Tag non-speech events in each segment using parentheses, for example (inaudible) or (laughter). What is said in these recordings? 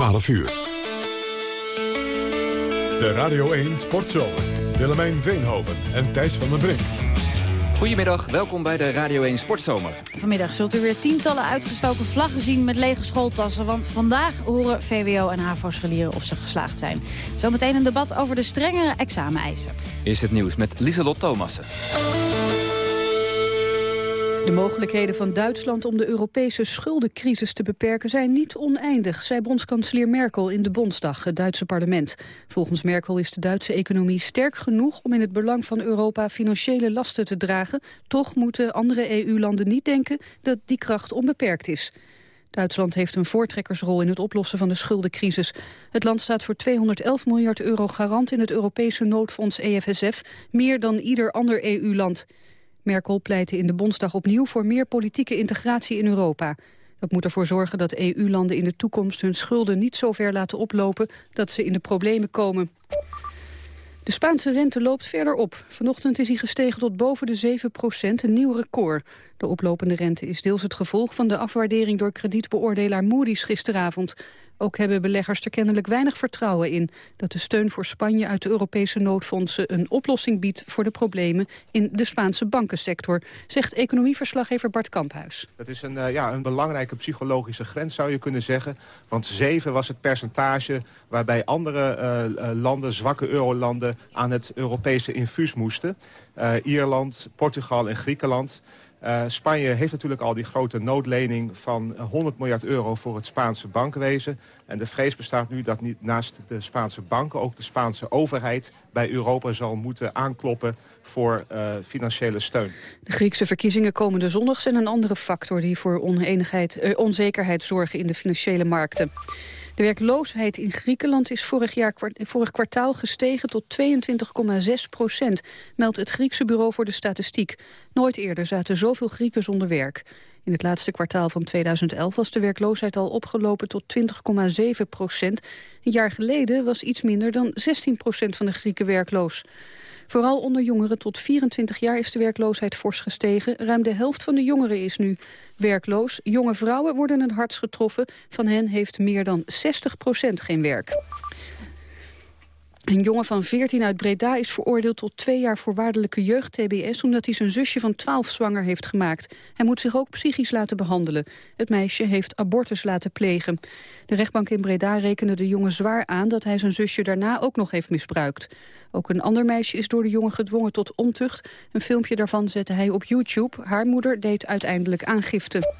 12 uur. De Radio 1 Sportzomer. Willemijn Veenhoven en Thijs van den Brink. Goedemiddag, welkom bij de Radio 1 Sportzomer. Vanmiddag zult u weer tientallen uitgestoken vlaggen zien met lege schooltassen. Want vandaag horen VWO en HAVO-scholieren of ze geslaagd zijn. Zometeen een debat over de strengere exameneisen. Is het nieuws met Lieselot Thomassen. De mogelijkheden van Duitsland om de Europese schuldencrisis te beperken zijn niet oneindig, zei bondskanselier Merkel in de Bondsdag, het Duitse parlement. Volgens Merkel is de Duitse economie sterk genoeg om in het belang van Europa financiële lasten te dragen. Toch moeten andere EU-landen niet denken dat die kracht onbeperkt is. Duitsland heeft een voortrekkersrol in het oplossen van de schuldencrisis. Het land staat voor 211 miljard euro garant in het Europese noodfonds EFSF, meer dan ieder ander EU-land. Merkel pleitte in de Bondsdag opnieuw voor meer politieke integratie in Europa. Dat moet ervoor zorgen dat EU-landen in de toekomst hun schulden niet zo ver laten oplopen dat ze in de problemen komen. De Spaanse rente loopt verder op. Vanochtend is hij gestegen tot boven de 7 procent, een nieuw record. De oplopende rente is deels het gevolg van de afwaardering door kredietbeoordelaar Moody's gisteravond. Ook hebben beleggers er kennelijk weinig vertrouwen in... dat de steun voor Spanje uit de Europese noodfondsen... een oplossing biedt voor de problemen in de Spaanse bankensector... zegt economieverslaggever Bart Kamphuis. Het is een, uh, ja, een belangrijke psychologische grens, zou je kunnen zeggen. Want 7 was het percentage waarbij andere uh, landen, zwakke eurolanden... aan het Europese infuus moesten. Uh, Ierland, Portugal en Griekenland... Uh, Spanje heeft natuurlijk al die grote noodlening van 100 miljard euro voor het Spaanse bankenwezen. En de vrees bestaat nu dat niet naast de Spaanse banken ook de Spaanse overheid bij Europa zal moeten aankloppen voor uh, financiële steun. De Griekse verkiezingen komende zondag zijn een andere factor die voor onzekerheid zorgen in de financiële markten. De werkloosheid in Griekenland is vorig, jaar, vorig kwartaal gestegen tot 22,6 procent, meldt het Griekse Bureau voor de Statistiek. Nooit eerder zaten zoveel Grieken zonder werk. In het laatste kwartaal van 2011 was de werkloosheid al opgelopen tot 20,7 procent. Een jaar geleden was iets minder dan 16 procent van de Grieken werkloos. Vooral onder jongeren tot 24 jaar is de werkloosheid fors gestegen. Ruim de helft van de jongeren is nu werkloos. Jonge vrouwen worden het hardst getroffen. Van hen heeft meer dan 60 procent geen werk. Een jongen van 14 uit Breda is veroordeeld tot twee jaar voorwaardelijke jeugd-TBS... omdat hij zijn zusje van 12 zwanger heeft gemaakt. Hij moet zich ook psychisch laten behandelen. Het meisje heeft abortus laten plegen. De rechtbank in Breda rekende de jongen zwaar aan... dat hij zijn zusje daarna ook nog heeft misbruikt. Ook een ander meisje is door de jongen gedwongen tot ontucht. Een filmpje daarvan zette hij op YouTube. Haar moeder deed uiteindelijk aangifte.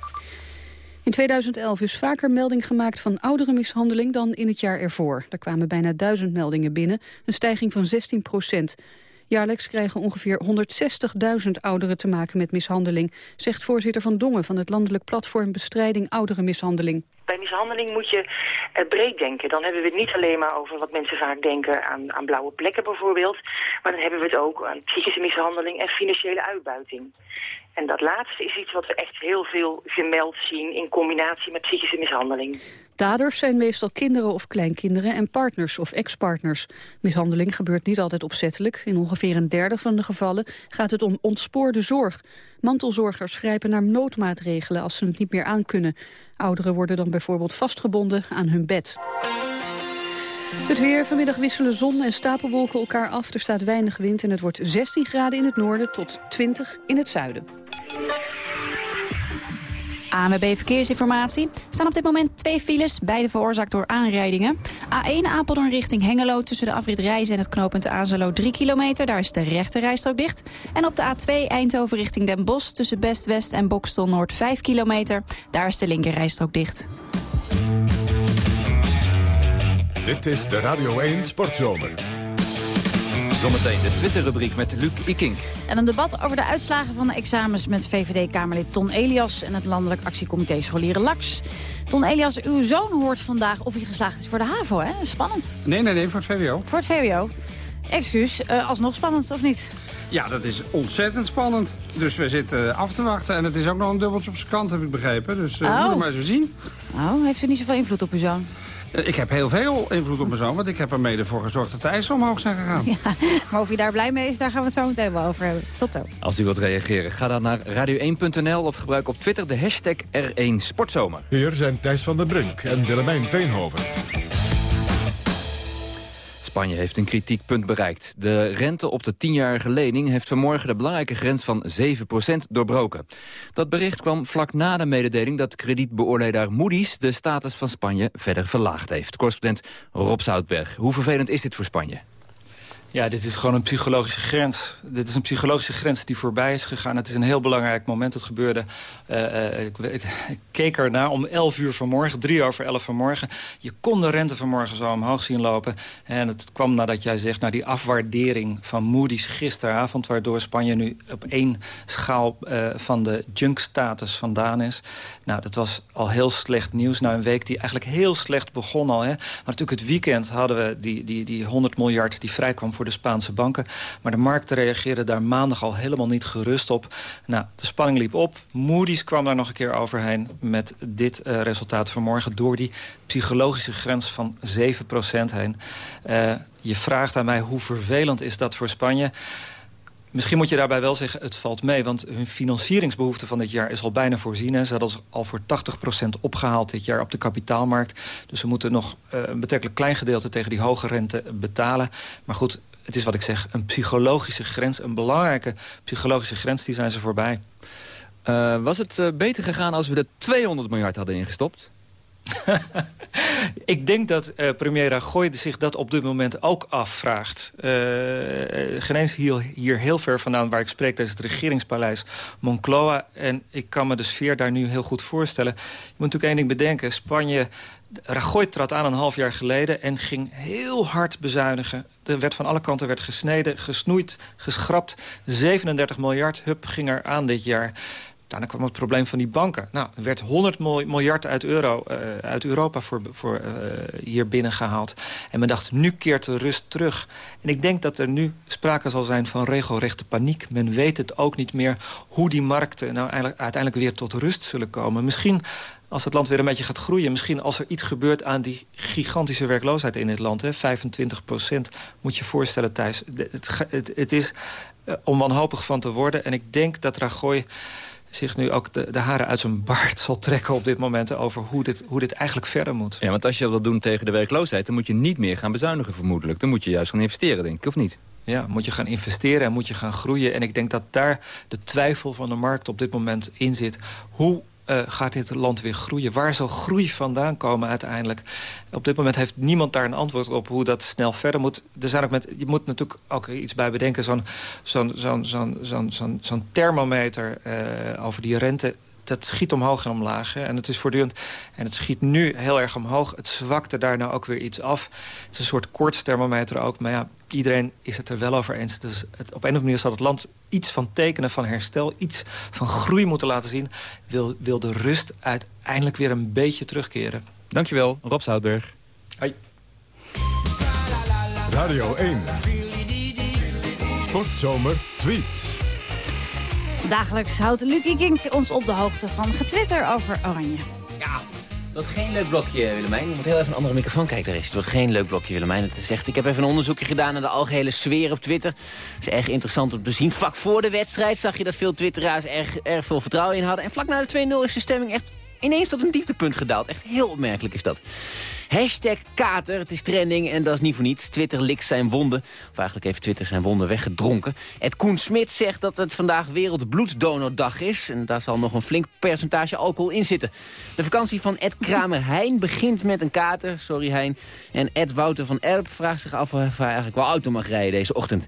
In 2011 is vaker melding gemaakt van oudere mishandeling dan in het jaar ervoor. Er kwamen bijna duizend meldingen binnen, een stijging van 16 procent. Jaarlijks krijgen ongeveer 160.000 ouderen te maken met mishandeling, zegt voorzitter Van Dongen van het landelijk platform Bestrijding Ouderenmishandeling. Bij mishandeling moet je uh, breed denken. Dan hebben we het niet alleen maar over wat mensen vaak denken aan, aan blauwe plekken bijvoorbeeld. Maar dan hebben we het ook aan psychische mishandeling en financiële uitbuiting. En dat laatste is iets wat we echt heel veel gemeld zien in combinatie met psychische mishandeling. Daders zijn meestal kinderen of kleinkinderen en partners of ex-partners. Mishandeling gebeurt niet altijd opzettelijk. In ongeveer een derde van de gevallen gaat het om ontspoorde zorg. Mantelzorgers grijpen naar noodmaatregelen als ze het niet meer aankunnen. Ouderen worden dan bijvoorbeeld vastgebonden aan hun bed. Het weer. Vanmiddag wisselen zon en stapelwolken elkaar af. Er staat weinig wind en het wordt 16 graden in het noorden tot 20 in het zuiden. ANWB Verkeersinformatie. Er staan op dit moment twee files, beide veroorzaakt door aanrijdingen. A1 Apeldoorn richting Hengelo tussen de afrit Reizen en het knooppunt Azelo 3 kilometer. Daar is de rechte rijstrook dicht. En op de A2 Eindhoven richting Den Bosch tussen Best West en Bokstel Noord 5 kilometer. Daar is de linker rijstrook dicht. Dit is de Radio 1 Sportzomer. Zometeen de Twitter-rubriek met Luc Ikink. En een debat over de uitslagen van de examens met VVD-Kamerlid Ton Elias... en het Landelijk Actiecomité Scholieren LAX. Ton Elias, uw zoon hoort vandaag of hij geslaagd is voor de HAVO, hè? Spannend. Nee, nee, nee, voor het VWO. Voor het VWO. Excuus, uh, alsnog spannend, of niet? Ja, dat is ontzettend spannend. Dus we zitten af te wachten. En het is ook nog een dubbeltje op zijn kant, heb ik begrepen. Dus uh, Oh. moet het maar eens zien. Oh, heeft u niet zoveel invloed op uw zoon? Eh, Ik heb heel veel invloed op mijn zoon, want ik heb er mede voor gezorgd dat de eisen omhoog zijn gegaan. Maar of hij daar blij mee is, daar gaan we het zo meteen wel over hebben. Tot zo. Als u wilt reageren, ga dan naar radio1.nl of gebruik op Twitter de hashtag R1 Sportzomer. Hier zijn Thijs van den Brink en Willemijn Veenhoven. Spanje heeft een kritiekpunt bereikt. De rente op de tienjarige lening heeft vanmorgen de belangrijke grens van 7% doorbroken. Dat bericht kwam vlak na de mededeling dat kredietbeoordelaar Moody's de status van Spanje verder verlaagd heeft. Correspondent Rob Zoutberg. Hoe vervelend is dit voor Spanje? Ja, dit is gewoon een psychologische grens. Dit is een psychologische grens die voorbij is gegaan. Het is een heel belangrijk moment. Het gebeurde, eh, eh, ik, ik, keek ernaar om 11 uur vanmorgen, 3 over 11 vanmorgen. Je kon de rente vanmorgen zo omhoog zien lopen. En het kwam nadat jij zegt, naar die afwaardering van Moody's gisteravond... waardoor Spanje nu op één schaal eh, van de junk-status vandaan is. Nou, dat was al heel slecht nieuws. Nou, een week die eigenlijk heel slecht begon al. Hè. Maar natuurlijk het weekend hadden we die, die, die 100 miljard die vrijkwam voor de Spaanse banken. Maar de markten reageerden daar maandag al helemaal niet gerust op. Nou, de spanning liep op. Moody's kwam daar nog een keer overheen met dit uh, resultaat vanmorgen... door die psychologische grens van 7% heen. Uh, je vraagt aan mij hoe vervelend is dat voor Spanje... Misschien moet je daarbij wel zeggen, het valt mee. Want hun financieringsbehoefte van dit jaar is al bijna voorzien. Ze hadden al voor 80% opgehaald dit jaar op de kapitaalmarkt. Dus ze moeten nog uh, een betrekkelijk klein gedeelte tegen die hoge rente betalen. Maar goed, het is wat ik zeg, een psychologische grens. Een belangrijke psychologische grens, die zijn ze voorbij. Uh, was het uh, beter gegaan als we er 200 miljard hadden ingestopt? (laughs) Ik denk dat uh, premier Rajoy zich dat op dit moment ook afvraagt. Uh, geen eens hier, hier heel ver vandaan waar ik spreek... dat is het regeringspaleis Moncloa. En ik kan me de sfeer daar nu heel goed voorstellen. Je moet natuurlijk één ding bedenken. Spanje... Rajoy trad aan een half jaar geleden en ging heel hard bezuinigen. Er werd van alle kanten werd gesneden, gesnoeid, geschrapt. 37 miljard, hup, ging er aan dit jaar. Daarna kwam het probleem van die banken. Nou, er werd 100 miljard uit, euro, uh, uit Europa voor, voor uh, hier binnengehaald. En men dacht, nu keert de rust terug. En ik denk dat er nu sprake zal zijn van regelrechte paniek. Men weet het ook niet meer hoe die markten nou uiteindelijk weer tot rust zullen komen. Misschien als het land weer een beetje gaat groeien... misschien als er iets gebeurt aan die gigantische werkloosheid in dit land... Hè, 25 procent, moet je voorstellen, Thijs. Het, het, het is uh, om wanhopig van te worden. En ik denk dat Rajoy zich nu ook de, de haren uit zijn baard zal trekken op dit moment... over hoe dit, hoe dit eigenlijk verder moet. Ja, want als je dat wil doen tegen de werkloosheid... dan moet je niet meer gaan bezuinigen vermoedelijk. Dan moet je juist gaan investeren, denk ik, of niet? Ja, moet je gaan investeren en moet je gaan groeien. En ik denk dat daar de twijfel van de markt op dit moment in zit. Hoe uh, gaat dit land weer groeien? Waar zal groei vandaan komen uiteindelijk? Op dit moment heeft niemand daar een antwoord op hoe dat snel verder moet. Er zijn ook met, je moet natuurlijk ook iets bij bedenken. Zo'n zo'n zo'n zo'n zo'n zo'n zo'n thermometer uh, over die rente dat schiet omhoog en omlaag. Hè? En het is voortdurend. En het schiet nu heel erg omhoog. Het zwakte daar nou ook weer iets af. Het is een soort koortsthermometer ook. Maar ja, iedereen is het er wel over eens. Dus het, op een of andere manier zal het land iets van tekenen van herstel... iets van groei moeten laten zien. Wil, wil de rust uiteindelijk weer een beetje terugkeren. Dankjewel, Rob Zoutberg. Hoi. Radio 1. Sportzomer tweets. Dagelijks houdt Lucie Kink ons op de hoogte van getwitter over Oranje. Ja, het wordt geen leuk blokje, Willemijn. Je moet heel even een andere microfoon kijken, daar is. Het wordt geen leuk blokje, Willemijn. Het is echt, ik heb even een onderzoekje gedaan naar de algehele sfeer op Twitter. Het is erg interessant om te zien. Vlak voor de wedstrijd zag je dat veel twitteraars erg, erg veel vertrouwen in hadden. En vlak na de 2-0 is de stemming echt ineens tot een dieptepunt gedaald. Echt heel opmerkelijk is dat. Hashtag kater, het is trending en dat is niet voor niets. Twitter likt zijn wonden. Of eigenlijk heeft Twitter zijn wonden weggedronken. Ed Koen Smit zegt dat het vandaag Wereldbloeddonordag is. En daar zal nog een flink percentage alcohol in zitten. De vakantie van Ed Kramer Heijn begint met een kater. Sorry Hein. En Ed Wouter van Erp vraagt zich af of hij eigenlijk wel auto mag rijden deze ochtend.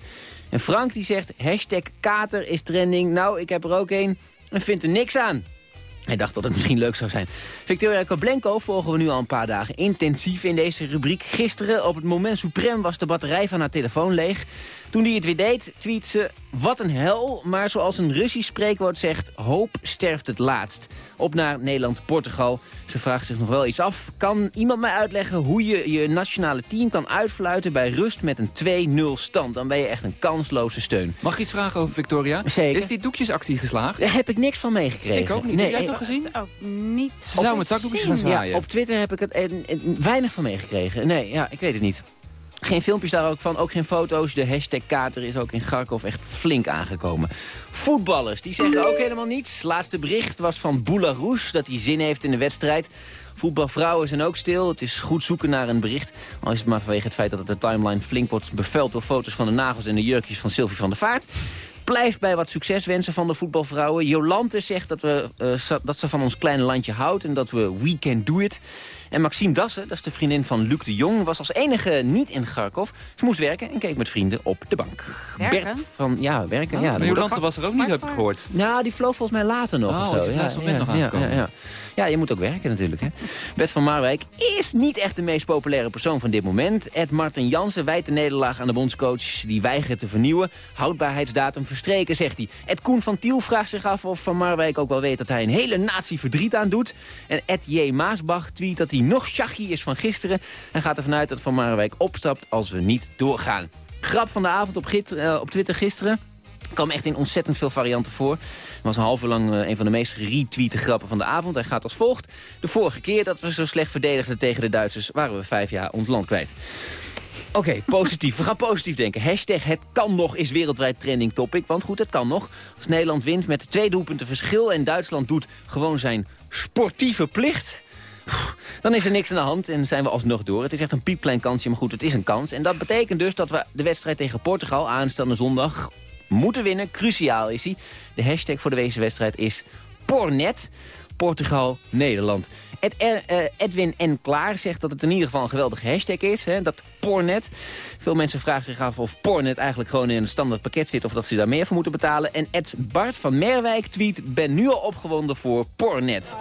En Frank die zegt, hashtag kater is trending. Nou, ik heb er ook een en vind er niks aan. Hij dacht dat het misschien leuk zou zijn. Victoria Koblenko volgen we nu al een paar dagen intensief in deze rubriek. Gisteren op het moment suprem was de batterij van haar telefoon leeg. Toen hij het weer deed, tweet ze... Wat een hel, maar zoals een Russisch spreekwoord zegt... hoop sterft het laatst. Op naar Nederland-Portugal. Ze vraagt zich nog wel iets af. Kan iemand mij uitleggen hoe je je nationale team kan uitfluiten... bij rust met een 2-0 stand? Dan ben je echt een kansloze steun. Mag ik iets vragen over Victoria? Zeker. Is die doekjesactie geslaagd? Daar heb ik niks van meegekregen. Ik ook niet. Nee, Heb jij het eh, nog gezien? Ook niet. Ze zou met zakdoekjes gaan zwaaien. Ja, op Twitter heb ik het eh, eh, weinig van meegekregen. Nee, ja, ik weet het niet. Geen filmpjes daar ook van, ook geen foto's. De hashtag Kater is ook in Garkov echt flink aangekomen. Voetballers, die zeggen ook helemaal niets. Laatste bericht was van Boularoes dat hij zin heeft in de wedstrijd. Voetbalvrouwen zijn ook stil. Het is goed zoeken naar een bericht. Al is het maar vanwege het feit dat de timeline flink wordt bevuild... door foto's van de nagels en de jurkjes van Sylvie van der Vaart. Blijf bij wat succes wensen van de voetbalvrouwen. Jolante zegt dat, we, eh, dat ze van ons kleine landje houdt en dat we we can do it. En Maxime Dassen, dat is de vriendin van Luc de Jong... was als enige niet in Garkov. Ze moest werken en keek met vrienden op de bank. Werken? Bert van, ja, werken. Oh, ja, Jolante was er ook niet, heb ik gehoord. nou, die vloog volgens mij later nog. Oh, zo. laatste moment nog ja. Ja, je moet ook werken natuurlijk. Hè. Bert van Marwijk is niet echt de meest populaire persoon van dit moment. Ed Martin Jansen wijt de nederlaag aan de bondscoach... die weigert te vernieuwen. Houdbaarheidsdatum verstreken, zegt hij. Ed Koen van Tiel vraagt zich af of Van Marwijk ook wel weet... dat hij een hele natie verdriet aan doet. En Ed J. Maasbach tweet dat hij nog shaggy is van gisteren... en gaat ervan uit dat Van Marwijk opstapt als we niet doorgaan. Grap van de avond op, eh, op Twitter gisteren kwam echt in ontzettend veel varianten voor. Het was een half uur lang eh, een van de meest retweete grappen van de avond. Hij gaat als volgt. De vorige keer dat we zo slecht verdedigden tegen de Duitsers... waren we vijf jaar ons land kwijt. Oké, (laughs) positief. We gaan positief denken. Hashtag het kan nog is wereldwijd trending topic. Want goed, het kan nog. Als Nederland wint met twee doelpunten verschil... en Duitsland doet gewoon zijn sportieve plicht... Dan is er niks aan de hand en zijn we alsnog door. Het is echt een piepklein kansje, maar goed, het is een kans. En dat betekent dus dat we de wedstrijd tegen Portugal aanstaande zondag moeten winnen. Cruciaal is hij. De hashtag voor deze wedstrijd is Pornet. Portugal-Nederland. Ed, eh, Edwin N. Klaar zegt dat het in ieder geval een geweldige hashtag is. Hè, dat Pornet. Veel mensen vragen zich af of Pornet eigenlijk gewoon in een standaard pakket zit... of dat ze daar meer voor moeten betalen. En Ed Bart van Merwijk tweet... ben nu al opgewonden voor Pornet.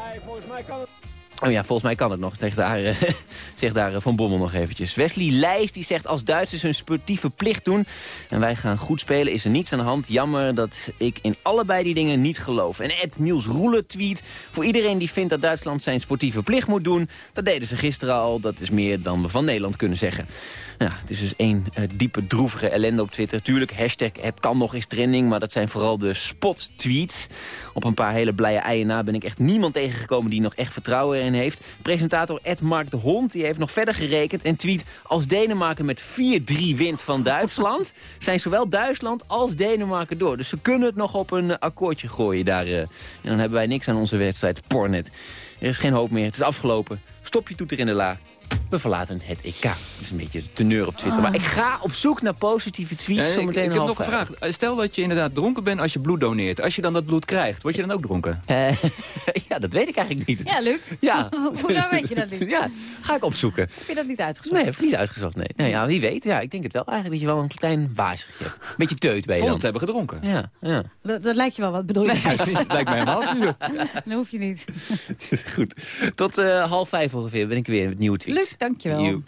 Oh ja, volgens mij kan het nog, zegt daar, eh, (laughs) zegt daar eh, Van Bommel nog eventjes. Wesley Leijs die zegt als Duitsers hun sportieve plicht doen... en wij gaan goed spelen, is er niets aan de hand. Jammer dat ik in allebei die dingen niet geloof. En Ed Niels Roelen tweet... voor iedereen die vindt dat Duitsland zijn sportieve plicht moet doen... dat deden ze gisteren al, dat is meer dan we van Nederland kunnen zeggen. Nou, het is dus één eh, diepe droevige ellende op Twitter. Tuurlijk, hashtag het kan nog eens trending, maar dat zijn vooral de spot-tweets. Op een paar hele blije eieren na ben ik echt niemand tegengekomen die nog echt vertrouwen erin heeft. Presentator Ed Mark de Hond die heeft nog verder gerekend en tweet... als Denemarken met 4-3 wint van Duitsland... (laughs) zijn zowel Duitsland als Denemarken door. Dus ze kunnen het nog op een eh, akkoordje gooien daar. eh. en dan hebben wij niks aan onze wedstrijd Pornet. Er is geen hoop meer, het is afgelopen. Stop je toeter in de la. We verlaten het EK. Dat is een beetje de teneur op Twitter. Maar ik ga op zoek naar positieve tweets Ja, ik, zometeen ik heb nog een vraag. Stel dat je inderdaad dronken bent als je bloed doneert. Als je dan dat bloed krijgt, word je dan ook dronken? Eh, (laughs) ja, dat weet ik eigenlijk niet. Ja, Luc. Ja. (laughs) Hoezo weet je dat niet? Ja, ga ik opzoeken. Heb je dat niet uitgezocht? Nee, heb ik niet uitgezocht, nee. Nou ja, wie weet. Ja, ik denk het wel eigenlijk dat je wel een klein wazigje hebt. Beetje teut ben je Zonder dan. te hebben gedronken. Ja, ja. Dat, dat lijkt je wel wat, bedoel je? (laughs) Dat lijkt mij helemaal zuur. Dat hoef je niet. Goed. Tot eh, half vijf ongeveer ben ik weer met nieuwe tweets. Luc, dankjewel. Joe.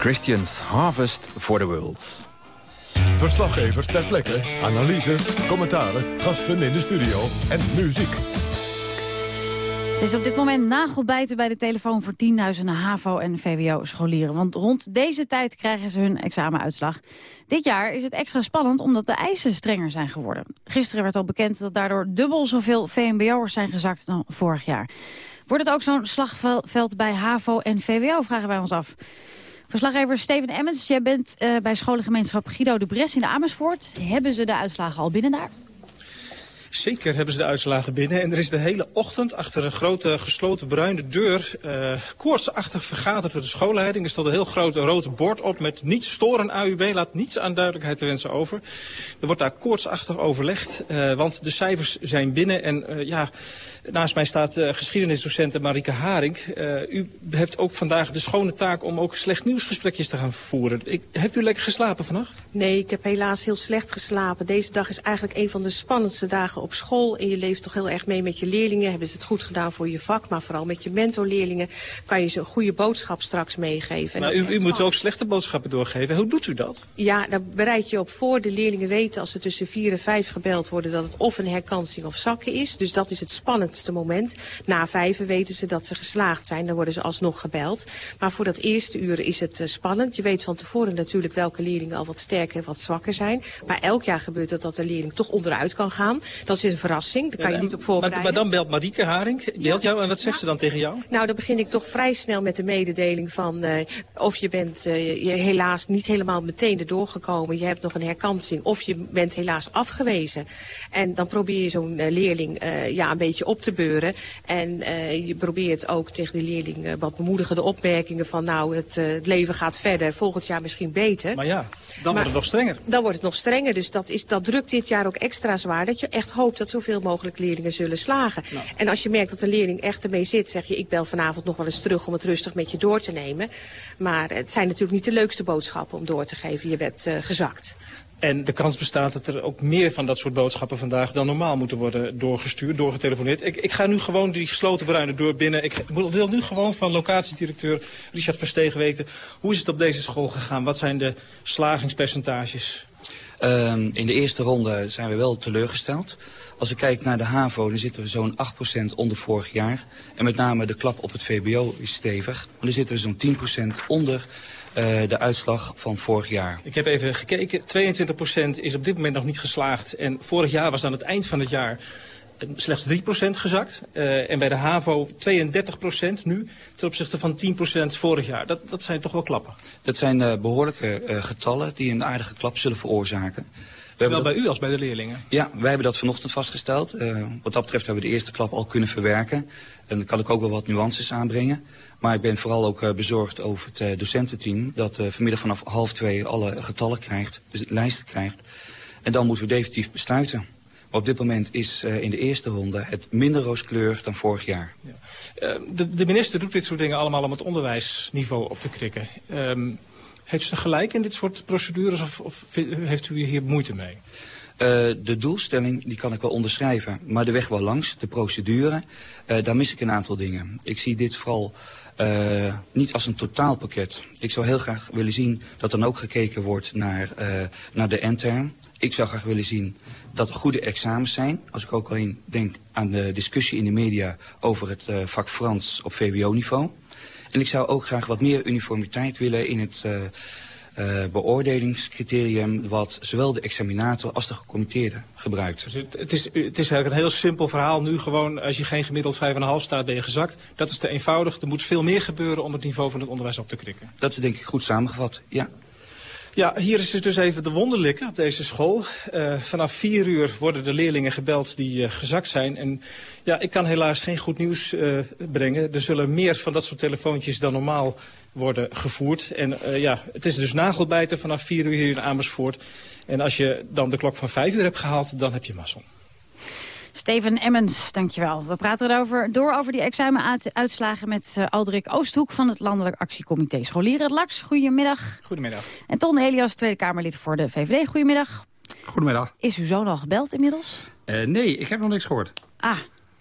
Christians Harvest for the World. Verslaggevers ter plekke, analyses, commentaren, gasten in de studio en muziek. Het is op dit moment nagelbijten bij de telefoon voor tienduizenden HAVO- en VWO-scholieren. Want rond deze tijd krijgen ze hun examenuitslag. Dit jaar is het extra spannend omdat de eisen strenger zijn geworden. Gisteren werd al bekend dat daardoor dubbel zoveel VMBO'ers zijn gezakt dan vorig jaar. Wordt het ook zo'n slagveld bij HAVO en VWO, vragen wij ons af. Verslaggever Steven Emmens, jij bent uh, bij scholengemeenschap Guido de Bres in Amersfoort. Hebben ze de uitslagen al binnen daar? Zeker hebben ze de uitslagen binnen. En er is de hele ochtend achter een grote gesloten bruine deur... Uh, koortsachtig vergaderd door de schoolleiding. Er stond een heel groot rood bord op met niet storen AUB. Laat niets aan duidelijkheid te wensen over. Er wordt daar koortsachtig overlegd. Uh, want de cijfers zijn binnen. En ja, naast mij staat uh, geschiedenisdocent Marike Haring. Uh, u hebt ook vandaag de schone taak om ook slecht nieuwsgesprekjes te gaan voeren. Ik, hebt u lekker geslapen vannacht? Nee, ik heb helaas heel slecht geslapen. Deze dag is eigenlijk een van de spannendste dagen op school. En je leeft toch heel erg mee met je leerlingen. Hebben ze het goed gedaan voor je vak. Maar vooral met je mentorleerlingen kan je ze een goede boodschap straks meegeven. Maar u, u moet ook slechte boodschappen doorgeven. Hoe doet u dat? Ja, daar bereid je op voor. De leerlingen weten als ze tussen vier en vijf gebeld worden... dat het of een herkansing of zakken is. Dus dat is het moment. Na vijven weten ze dat ze geslaagd zijn. Dan worden ze alsnog gebeld. Maar voor dat eerste uur is het uh, spannend. Je weet van tevoren natuurlijk welke leerlingen al wat sterker en wat zwakker zijn. Maar elk jaar gebeurt het dat de leerling toch onderuit kan gaan. Dat is een verrassing. Daar kan je niet op voorbereiden. Maar, maar dan belt Marieke Haring, belt jou en wat zegt ze dan tegen jou? Nou, dan begin ik toch vrij snel met de mededeling van... Uh, of je bent uh, je helaas niet helemaal meteen erdoor gekomen. Je hebt nog een herkansing. Of je bent helaas afgewezen. En dan probeer je zo'n uh, leerling ja, een beetje op te beuren. En je probeert ook tegen de leerling wat bemoedigende opmerkingen van... nou, het, het, leven gaat verder, volgend jaar misschien beter. Maar ja, dan maar, wordt het nog strenger. Dan wordt het nog strenger. Dus dat, is, dat drukt dit jaar ook extra zwaar. Dat je echt hoopt dat zoveel mogelijk leerlingen zullen slagen. Nou. En als je merkt dat de leerling echt ermee zit, zeg je... ik bel vanavond nog wel eens terug om het rustig met je door te nemen. Maar het zijn natuurlijk niet de leukste boodschappen om door te geven. Je bent uh, gezakt. En de kans bestaat dat er ook meer van dat soort boodschappen vandaag dan normaal moeten worden doorgestuurd, doorgetelefoneerd. Ik, ik ga nu gewoon die gesloten bruine deur binnen. Ik wil nu gewoon van locatiedirecteur Richard Verstegen weten, hoe is het op deze school gegaan? Wat zijn de slagingspercentages? Um, in de eerste ronde zijn we wel teleurgesteld. Als ik kijk naar de HAVO, dan zitten we zo'n 8% onder vorig jaar. En met name de klap op het VBO is stevig. Maar dan zitten we zo'n 10% onder uh, de uitslag van vorig jaar. Ik heb even gekeken. 22% is op dit moment nog niet geslaagd. En vorig jaar was aan het eind van het jaar slechts 3% gezakt. Uh, en bij de HAVO 32% nu ten opzichte van 10% vorig jaar. Dat, dat zijn toch wel klappen. Dat zijn uh, behoorlijke uh, getallen die een aardige klap zullen veroorzaken. We Zowel bij u als bij de leerlingen? Ja, wij hebben dat vanochtend vastgesteld. wat dat betreft hebben we de eerste klap al kunnen verwerken. En dan kan ik ook wel wat nuances aanbrengen. Maar ik ben vooral ook bezorgd over het docententeam... dat vanmiddag vanaf half twee alle getallen krijgt, dus lijsten krijgt. En dan moeten we definitief besluiten. Op dit moment is uh, in de eerste ronde het minder rooskleurig dan vorig jaar. Ja. Uh, de, de, minister doet dit soort dingen allemaal om het onderwijsniveau op te krikken. Um, heeft ze gelijk in dit soort procedures of, of heeft u hier moeite mee? De doelstelling die kan ik wel onderschrijven, maar de weg wel langs, de procedure, daar mis ik een aantal dingen. Ik zie dit vooral uh, niet als een totaalpakket. Ik zou heel graag willen zien dat dan ook gekeken wordt naar, uh, naar de endterm. Ik zou graag willen zien dat er goede examens zijn. Als ik ook alleen denk aan de discussie in de media over het uh, vak Frans op VWO-niveau. En ik zou ook graag wat meer uniformiteit willen in het uh, beoordelingscriterium... wat zowel de examinator als de gecommitteerde gebruikt. Dus het, het, is, het is eigenlijk een heel simpel verhaal nu. Gewoon als je geen gemiddeld 5,5 staat ben je gezakt. Dat is te eenvoudig. Er moet veel meer gebeuren om het niveau van het onderwijs op te krikken. Dat is denk ik goed samengevat, ja. Ja, hier is dus even de wonderlijke op deze school. Uh, vanaf vier uur worden de leerlingen gebeld die uh, gezakt zijn. En ja, ik kan helaas geen goed nieuws uh, brengen. Er zullen meer van dat soort telefoontjes dan normaal worden gevoerd. En ja, het is dus nagelbijten vanaf vier uur hier in Amersfoort. En als je dan de klok van vijf uur hebt gehaald, dan heb je mazzel. Steven Emmens, dankjewel. We praten erover door over die examenuitslagen met uh, Aldrik Oosthoek van het Landelijk Actiecomité Scholieren. Lax, goedemiddag. Goedemiddag. En Ton Elias, Tweede Kamerlid voor de VVD. Goedemiddag. Goedemiddag. Is uw zoon al gebeld inmiddels? Uh, nee, ik heb nog niks gehoord. Ah,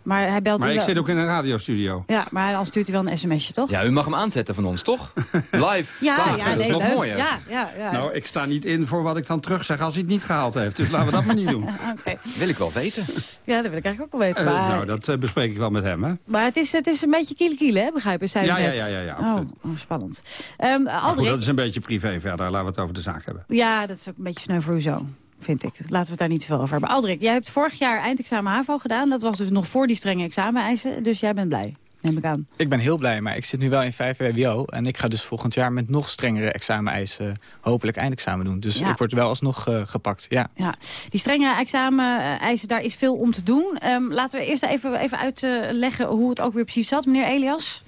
Maar hij belt Maar ik wel- zit ook in een radiostudio. Ja, maar dan stuurt hij wel een sms'je, toch? Ja, u mag hem aanzetten van ons, toch? (laughs) Live. Ja, slagen, ja, dat is nee, nog leuk. mooier. Ja, ja, ja. Nou, ik sta niet in voor wat ik dan terug zeg als hij het niet gehaald heeft. Dus laten we dat maar niet doen. (laughs) Oké. Wil ik wel weten. Ja, dat wil ik eigenlijk ook wel weten. Eh, maar nou, dat eh, bespreek ik wel met hem, hè? maar het, is, het is een beetje kiele-kiele, hè, begrijp je? Zei u Ja, ja, ja, ja, ja, absoluut. Oh, oh, spannend. Ehm Maar Aldrik, goed, dat is een beetje privé verder. Laten we het over de zaak hebben. ja, dat is ook een beetje sneu voor uw zoon. Vind ik. Laten we het daar niet te veel over hebben. Aldrik, jij hebt vorig jaar eindexamen HAVO gedaan. Dat was dus nog voor die strenge exameneisen. Dus jij bent blij, neem ik aan. Ik ben heel blij, maar ik zit nu wel in 5 WBO. En ik ga dus volgend jaar met nog strengere exameneisen hopelijk eindexamen doen. Dus Ja. ik word wel alsnog eh, gepakt, ja. Ja, die strenge exameneisen, daar is veel om te doen. Ehm, laten we eerst even, even uitleggen hoe het ook weer precies zat. Meneer Elias,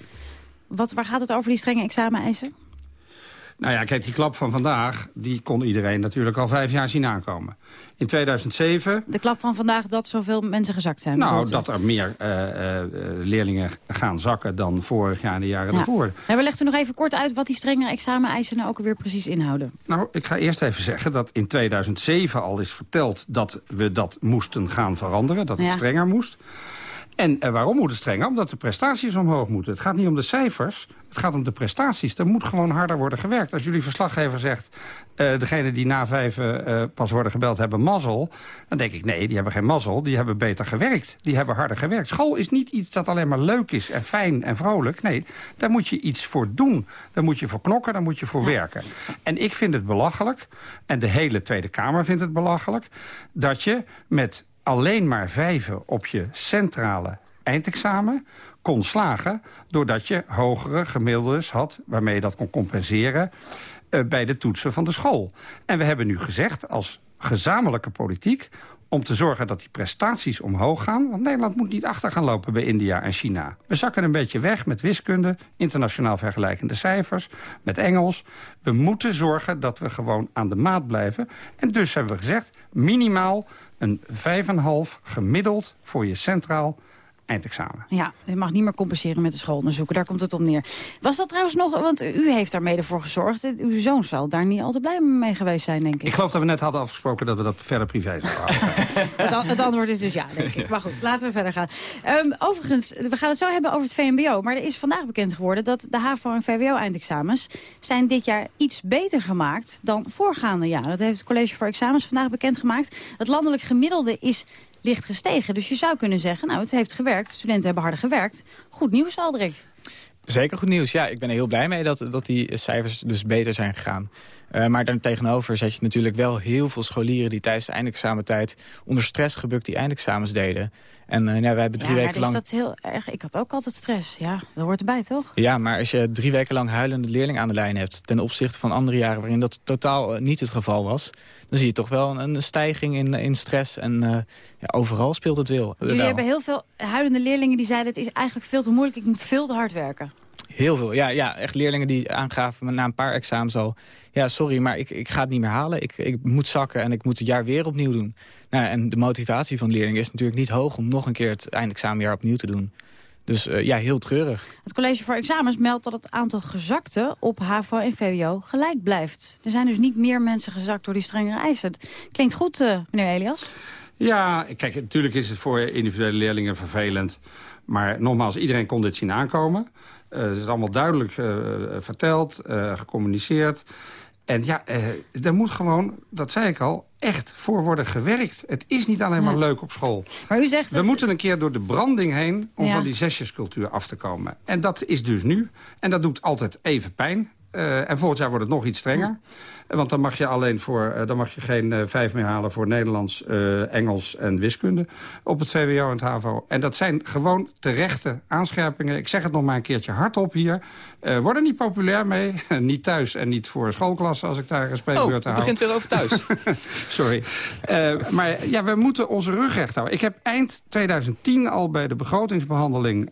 wat, waar gaat het over die strenge exameneisen? Nou ja, kijk, die klap van vandaag, die kon iedereen natuurlijk al vijf jaar zien aankomen. In 2007 De klap van vandaag dat zoveel mensen gezakt zijn. Nou, dat er meer eh, eh, leerlingen gaan zakken dan vorig jaar en de jaren Ja. daarvoor. Ja, we leggen u nog even kort uit wat die strenge exameneisen nou ook weer precies inhouden. Nou, ik ga eerst even zeggen dat in 2007 al is verteld dat we dat moesten gaan veranderen. Dat het Ja. strenger moest. En eh, waarom moet het strenger? Omdat de prestaties omhoog moeten. Het gaat niet om de cijfers, het gaat om de prestaties. Er moet gewoon harder worden gewerkt. Als jullie verslaggever zegt... eh degene die na vijf eh, pas worden gebeld hebben mazzel... dan denk ik, nee, die hebben geen mazzel. Die hebben beter gewerkt. Die hebben harder gewerkt. School is niet iets dat alleen maar leuk is en fijn en vrolijk. Nee, daar moet je iets voor doen. Daar moet je voor knokken, daar moet je voor werken. En ik vind het belachelijk, en de hele Tweede Kamer vindt het belachelijk... dat je met alleen maar vijven op je centrale eindexamen kon slagen... doordat je hogere gemiddeldes had waarmee je dat kon compenseren... eh, bij de toetsen van de school. En we hebben nu gezegd als gezamenlijke politiek om te zorgen dat die prestaties omhoog gaan. Want Nederland moet niet achter gaan lopen bij India en China. We zakken een beetje weg met wiskunde, internationaal vergelijkende cijfers... met Engels. We moeten zorgen dat we gewoon aan de maat blijven. En dus hebben we gezegd, minimaal een 5,5 gemiddeld voor je centraal eindexamen. Ja, je mag niet meer compenseren met de schoolonderzoeken. Daar komt het op neer. Was dat trouwens nog, want u heeft daar mede voor gezorgd. Uw zoon zal daar niet al te blij mee geweest zijn, denk ik. Ik geloof dat we net hadden afgesproken dat we dat verder privé zouden houden. (laughs) Het, an- het antwoord is dus ja, denk ik. Maar goed, laten we verder gaan. Ehm, overigens, we gaan het zo hebben over het VMBO. Maar er is vandaag bekend geworden dat de HAVO- en VWO-eindexamens... zijn dit jaar iets beter gemaakt dan voorgaande jaar. Dat heeft het College voor Examens vandaag bekendgemaakt. Het landelijk gemiddelde is licht gestegen. Dus je zou kunnen zeggen, nou, het heeft gewerkt. Studenten hebben harder gewerkt. Goed nieuws, Aldrik. Zeker goed nieuws. Ja, ik ben er heel blij mee dat, dat die cijfers dus beter zijn gegaan. Eh, maar daartegenover zet je natuurlijk wel heel veel scholieren... die tijdens de eindexamentijd onder stress gebukt die eindexamens deden. En uh, ja, wij hebben drie ja, weken maar lang... is dat heel erg? Ik had ook altijd stress. Ja, dat hoort erbij, toch? Ja, maar als je drie weken lang huilende leerling aan de lijn hebt... ten opzichte van andere jaren waarin dat totaal eh, niet het geval was... dan zie je toch wel een, een stijging in, in stress. En uh, ja, overal speelt het wel. Jullie hebben heel veel huilende leerlingen die zeiden... het is eigenlijk veel te moeilijk, ik moet veel te hard werken. Heel veel, ja, ja. Echt leerlingen die aangaven na een paar examens al... ja, sorry, maar ik, ik ga het niet meer halen. Ik, ik moet zakken en ik moet het jaar weer opnieuw doen. Nou, en de motivatie van leerlingen is natuurlijk niet hoog... om nog een keer het eindexamenjaar opnieuw te doen. Dus uh, ja, heel treurig. Het College voor Examens meldt dat het aantal gezakten op HAVO en VWO gelijk blijft. Er zijn dus niet meer mensen gezakt door die strengere eisen. Klinkt goed, uh, meneer Elias? Ja, kijk, natuurlijk is het voor individuele leerlingen vervelend. Maar nogmaals, iedereen kon dit zien aankomen. Uh, het is allemaal duidelijk uh, verteld, uh, gecommuniceerd. En ja, er moet gewoon, dat zei ik al, echt voor worden gewerkt. Het is niet alleen maar ja. leuk op school. Maar u zegt We dat... moeten een keer door de branding heen om Ja. van die zesjescultuur af te komen. En dat is dus nu. En dat doet altijd even pijn. Uh, en volgend jaar wordt het nog iets strenger. Want dan mag je alleen voor, uh, dan mag je geen uh, vijf meer halen voor Nederlands, Engels en wiskunde op het VWO en het HAVO. En dat zijn gewoon terechte aanscherpingen. Ik zeg het nog maar een keertje hardop hier. word er niet populair mee. (laughs) niet thuis en niet voor schoolklassen als ik daar een spreekbeurt oh, hou. het begint weer over thuis. (laughs) Sorry. maar ja, we moeten onze rug recht houden. Ik heb eind 2010 al bij de begrotingsbehandeling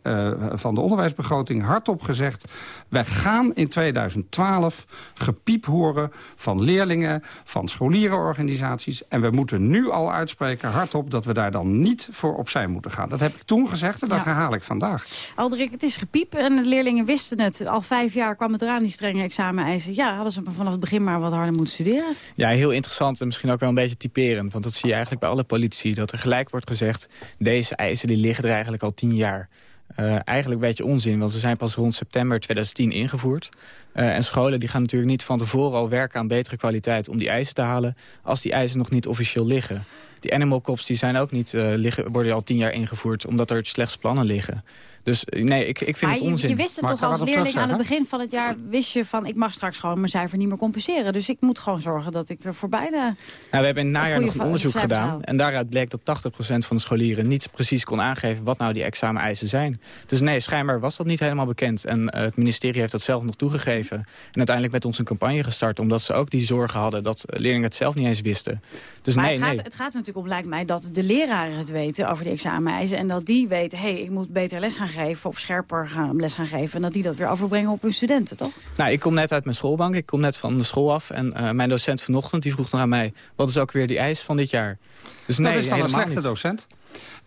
van de onderwijsbegroting hardop gezegd. Wij gaan in 2010 2012 gepiep horen van leerlingen, van scholierenorganisaties. En we moeten nu al uitspreken hardop dat we daar dan niet voor opzij moeten gaan. Dat heb ik toen gezegd en dat Ja. herhaal ik vandaag. Aldrik, het is gepiep en de leerlingen wisten het. Al vijf jaar kwam het eraan, die strenge exameneisen. Ja, hadden ze vanaf het begin maar wat harder moeten studeren. Ja, heel interessant en misschien ook wel een beetje typerend. Want dat zie je eigenlijk bij alle politici. Dat er gelijk wordt gezegd, deze eisen die liggen er eigenlijk al tien jaar. Eh, eigenlijk een beetje onzin, want ze zijn pas rond september 2010 ingevoerd. Eh, en scholen die gaan natuurlijk niet van tevoren al werken aan betere kwaliteit... om die eisen te halen, als die eisen nog niet officieel liggen. Die animal cops die zijn ook niet, eh, liggen, worden al tien jaar ingevoerd... omdat er slechts plannen liggen. Dus eh, nee, ik, ik vind Maar het je, onzin. je wist het toch als leerling aan het begin van het jaar... wist je van, ik mag straks gewoon mijn cijfer niet meer compenseren. Dus ik moet gewoon zorgen dat ik er voor beide... Nou, we hebben in het najaar nog een onderzoek gedaan. En daaruit bleek dat 80% van de scholieren niet precies kon aangeven... wat nou die exameneisen zijn. Dus nee, schijnbaar was dat niet helemaal bekend. En eh, het ministerie heeft dat zelf nog toegegeven. En uiteindelijk met ons een campagne gestart... omdat ze ook die zorgen hadden dat leerlingen het zelf niet eens wisten. Dus maar nee, het, gaat, nee. het gaat natuurlijk om, lijkt mij, dat de leraren het weten over die exameneisen. En dat die weten, hé, hey, ik moet beter les gaan geven of scherper gaan, les gaan geven. En dat die dat weer overbrengen op hun studenten, toch? Nou, ik kom net uit mijn schoolbank. Ik kom net van de school af. En eh, mijn docent vanochtend die vroeg nog aan mij... wat is ook weer die eis van dit jaar? Dus nee, dat is dan een slechte niet. docent.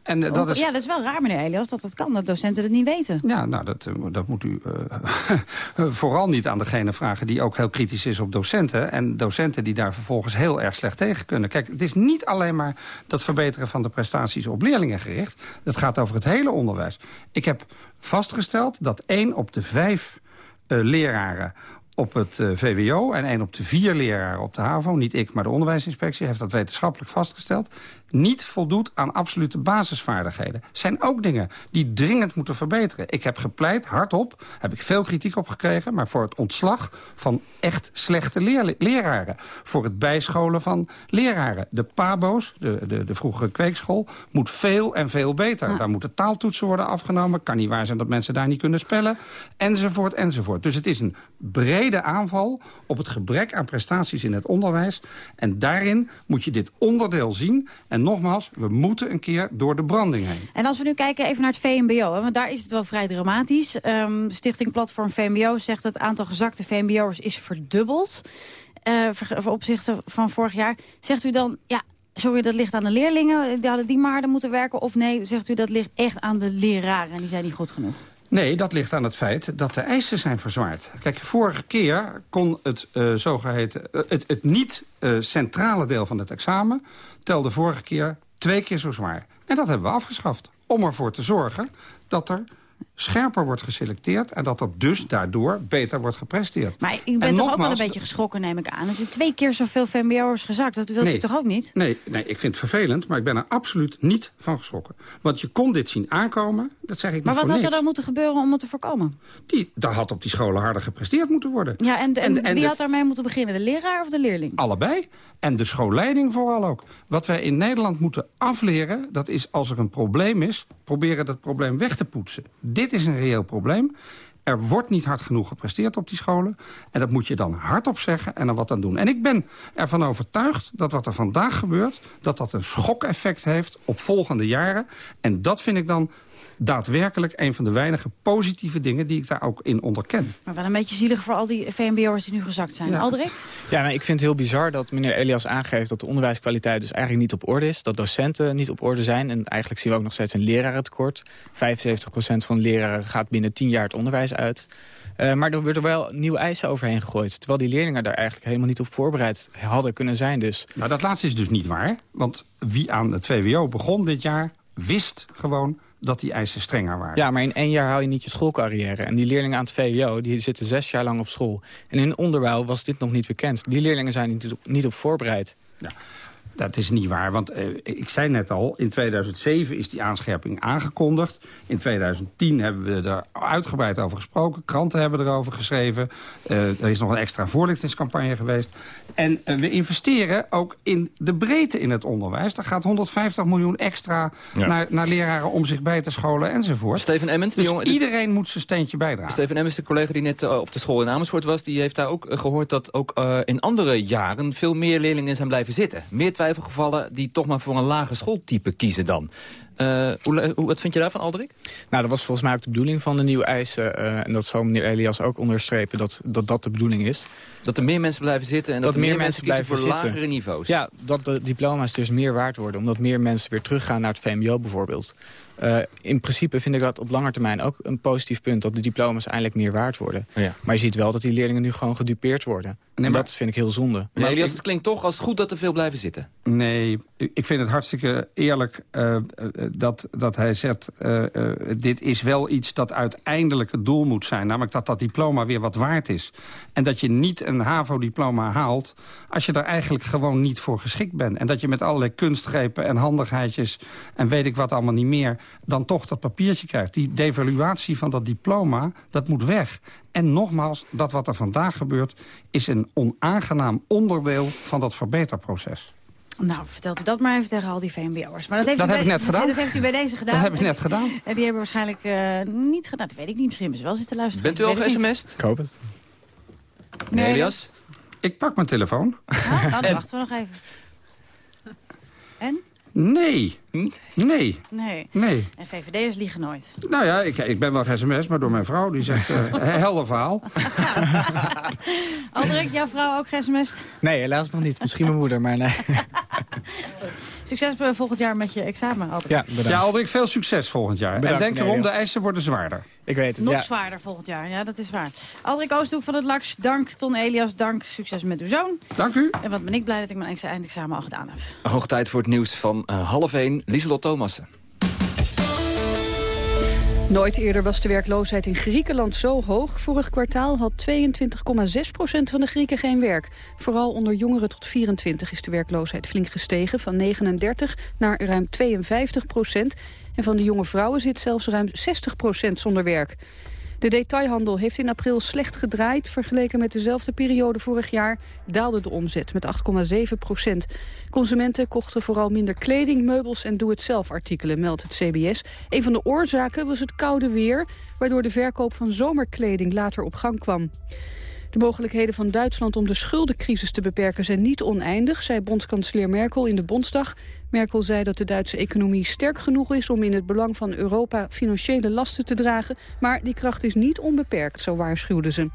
En eh, dat is... Ja, dat is wel raar, meneer Elias, dat dat kan, dat docenten het niet weten. Ja, nou, dat, eh, dat moet u eh, (laughs) vooral niet aan degene vragen... die ook heel kritisch is op docenten. En docenten die daar vervolgens heel erg slecht tegen kunnen. Kijk, het is niet alleen maar dat verbeteren van de prestaties op leerlingen gericht. Het gaat over het hele onderwijs. Ik heb vastgesteld dat één op de vijf eh, leraren op het VWO en één op de vier leraren op de HAVO... niet ik, maar de onderwijsinspectie heeft dat wetenschappelijk vastgesteld... niet voldoet aan absolute basisvaardigheden. zijn ook dingen die dringend moeten verbeteren. Ik heb gepleit, hardop, heb ik veel kritiek op gekregen... maar voor het ontslag van echt slechte leraren. Voor het bijscholen van leraren. De PABO's, de, de, de vroegere kweekschool, moet veel en veel beter. Daar moeten taaltoetsen worden afgenomen. Kan niet waar zijn dat mensen daar niet kunnen spellen. Enzovoort, enzovoort. Dus het is een brede aanval op het gebrek aan prestaties in het onderwijs. En daarin moet je dit onderdeel zien. En nogmaals, we moeten een keer door de branding heen. En als we nu kijken even naar het VMBO, hè, want daar is het wel vrij dramatisch. Ehm, Stichting Platform VMBO zegt dat het aantal gezakte VMBO'ers is verdubbeld. ver- opzichte van vorig jaar. Zegt u dan, ja, sorry, dat ligt aan de leerlingen, die hadden die maar harder moeten werken? Of nee, zegt u dat ligt echt aan de leraren en die zijn niet goed genoeg? Nee, dat ligt aan het feit dat de eisen zijn verzwaard. Kijk, vorige keer kon het eh, zogeheten... eh, het, het niet eh, centrale deel van het examen... telde vorige keer twee keer zo zwaar. En dat hebben we afgeschaft. Om ervoor te zorgen dat er scherper wordt geselecteerd... en dat er dus daardoor beter wordt gepresteerd. Maar u En bent toch ook wel een beetje geschrokken, neem ik aan. Er zijn twee keer zoveel VMBO'ers gezakt. Dat wilt u Nee. toch ook niet? Nee, nee, ik vind het vervelend, maar ik ben er absoluut niet van geschrokken. Want je kon dit zien aankomen, dat zeg ik Maar niet wat had er dan moeten gebeuren om het te voorkomen? Die, daar had op die scholen harder gepresteerd moeten worden. Ja, en, en, En- en wie had daarmee moeten beginnen? De leraar of de leerling? Allebei. En de schoolleiding vooral ook. Wat wij in Nederland moeten afleren, dat is als er een probleem is... proberen dat probleem weg te poetsen. Dit is een reëel probleem. Er wordt niet hard genoeg gepresteerd op die scholen. En dat moet je dan hardop zeggen en er wat aan doen. En ik ben ervan overtuigd dat wat er vandaag gebeurt... dat dat een schokeffect heeft op volgende jaren. En dat vind ik dan daadwerkelijk een van de weinige positieve dingen... die ik daar ook in onderken. Maar wel een beetje zielig voor al die VMBO'ers die nu gezakt zijn. Ja. Aldrik? Ja, nou, ik vind het heel bizar dat meneer Elias aangeeft... dat de onderwijskwaliteit dus eigenlijk niet op orde is. Dat docenten niet op orde zijn. En eigenlijk zien we ook nog steeds een lerarentekort. 75% van de leraren gaat binnen 10 jaar het onderwijs uit. Eh, maar er worden wel nieuwe eisen overheen gegooid. Terwijl die leerlingen daar eigenlijk helemaal niet op voorbereid hadden kunnen zijn dus. Nou, dat laatste is dus niet waar. Want wie aan het VWO begon dit jaar, wist gewoon dat die eisen strenger waren. Ja, maar in één jaar hou je niet je schoolcarrière. En die leerlingen aan het VWO, die zitten zes jaar lang op school. En in onderwijl was dit nog niet bekend. Die leerlingen zijn niet op voorbereid. Ja. Dat is niet waar, want eh, ik zei net al... in 2007 is die aanscherping aangekondigd. In 2010 hebben we er uitgebreid over gesproken. Kranten hebben erover geschreven. Eh, er is nog een extra voorlichtingscampagne geweest. En eh, we investeren ook in de breedte in het onderwijs. Daar gaat 150 miljoen extra Ja. naar, naar leraren om zich bij te scholen enzovoort. Steven Emmens, dus jongen... iedereen moet zijn steentje bijdragen. Steven Emmers, de collega die net op de school in Amersfoort was... die heeft daar ook eh, gehoord dat ook eh, in andere jaren... veel meer leerlingen zijn blijven zitten. Meer twijfelgevallen die toch maar voor een lage schooltype kiezen dan. Eh, hoe, hoe, wat vind je daarvan, Aldrik? Nou, dat was volgens mij ook de bedoeling van de nieuwe eisen. eh, en dat zal meneer Elias ook onderstrepen dat, dat dat de bedoeling is. Dat er meer mensen blijven zitten en dat, er meer mensen kiezen voor lagere niveaus. Ja, dat de diploma's dus meer waard worden. Omdat meer mensen weer teruggaan naar het VMBO bijvoorbeeld. Eh, in principe vind ik dat op lange termijn ook een positief punt... dat de diploma's eindelijk meer waard worden. Ja. Maar je ziet wel dat die leerlingen nu gewoon gedupeerd worden. Maar- dat vind ik heel zonde. Maar Elias, het klinkt toch als goed dat er veel blijven zitten. Nee, ik vind het hartstikke eerlijk uh, dat, dat hij zegt... Uh, uh, dit is wel iets dat uiteindelijk het doel moet zijn. Namelijk dat dat diploma weer wat waard is. En dat je niet een HAVO-diploma haalt... als je daar eigenlijk gewoon niet voor geschikt bent. En dat je met allerlei kunstgrepen en handigheidjes... en weet ik wat allemaal niet meer... dan toch dat papiertje krijgt. Die devaluatie van dat diploma, dat moet weg. En nogmaals, dat wat er vandaag gebeurt... is een onaangenaam onderdeel van dat verbeterproces. Nou, vertelt u dat maar even tegen al die VMBO'ers. Maar dat heeft, Dat u heb bij, ik net gedaan. Dat heeft u bij deze gedaan. Dat heb ik net gedaan. En die hebben waarschijnlijk uh, niet gedaan. Dat weet ik niet. Misschien hebben ze wel zitten luisteren. Bent u al ge-sms'd? Ik hoop het. Nee, Elias? Ik pak mijn telefoon. Ah, dan (laughs) wachten we nog even. En? Nee. Nee. Nee. Nee. En VVD'ers liegen nooit. Nou ja, ik, ik ben wel sms, maar door mijn vrouw. Die zegt, (laughs) uh, helder verhaal. (laughs) Aldrik, jouw vrouw ook sms? Nee, helaas nog niet. Misschien mijn moeder, maar nee. (laughs) Succes volgend jaar met je examen, Aldrik. Ja, bedankt. Ja, Aldrik, veel succes volgend jaar. Bedankt, en denk erom, de eisen worden zwaarder. Ik weet het, Nog ja. zwaarder volgend jaar, ja, dat is waar. Aldrik Oosthoek van het LAX, dank. Ton Elias, dank. Succes met uw zoon. Dank u. En wat ben ik blij dat ik mijn eindexamen al gedaan heb. Hoog tijd voor het nieuws van uh, half 1. Lieselot Thomassen. Nooit eerder was de werkloosheid in Griekenland zo hoog. Vorig kwartaal had 22,6% van de Grieken geen werk. Vooral onder jongeren tot 24 is de werkloosheid flink gestegen... van 39 naar ruim 52 procent. En van de jonge vrouwen zit zelfs ruim 60 procent zonder werk. De detailhandel heeft in april slecht gedraaid. Vergeleken met dezelfde periode vorig jaar daalde de omzet met 8,7 procent. Consumenten kochten vooral minder kleding, meubels en doe-het-zelf artikelen, meldt het CBS. Een van de oorzaken was het koude weer, waardoor de verkoop van zomerkleding later op gang kwam. De mogelijkheden van Duitsland om de schuldencrisis te beperken zijn niet oneindig, zei bondskanselier Merkel in de Bondsdag. Merkel zei dat de Duitse economie sterk genoeg is om in het belang van Europa financiële lasten te dragen, maar die kracht is niet onbeperkt, zo waarschuwde ze.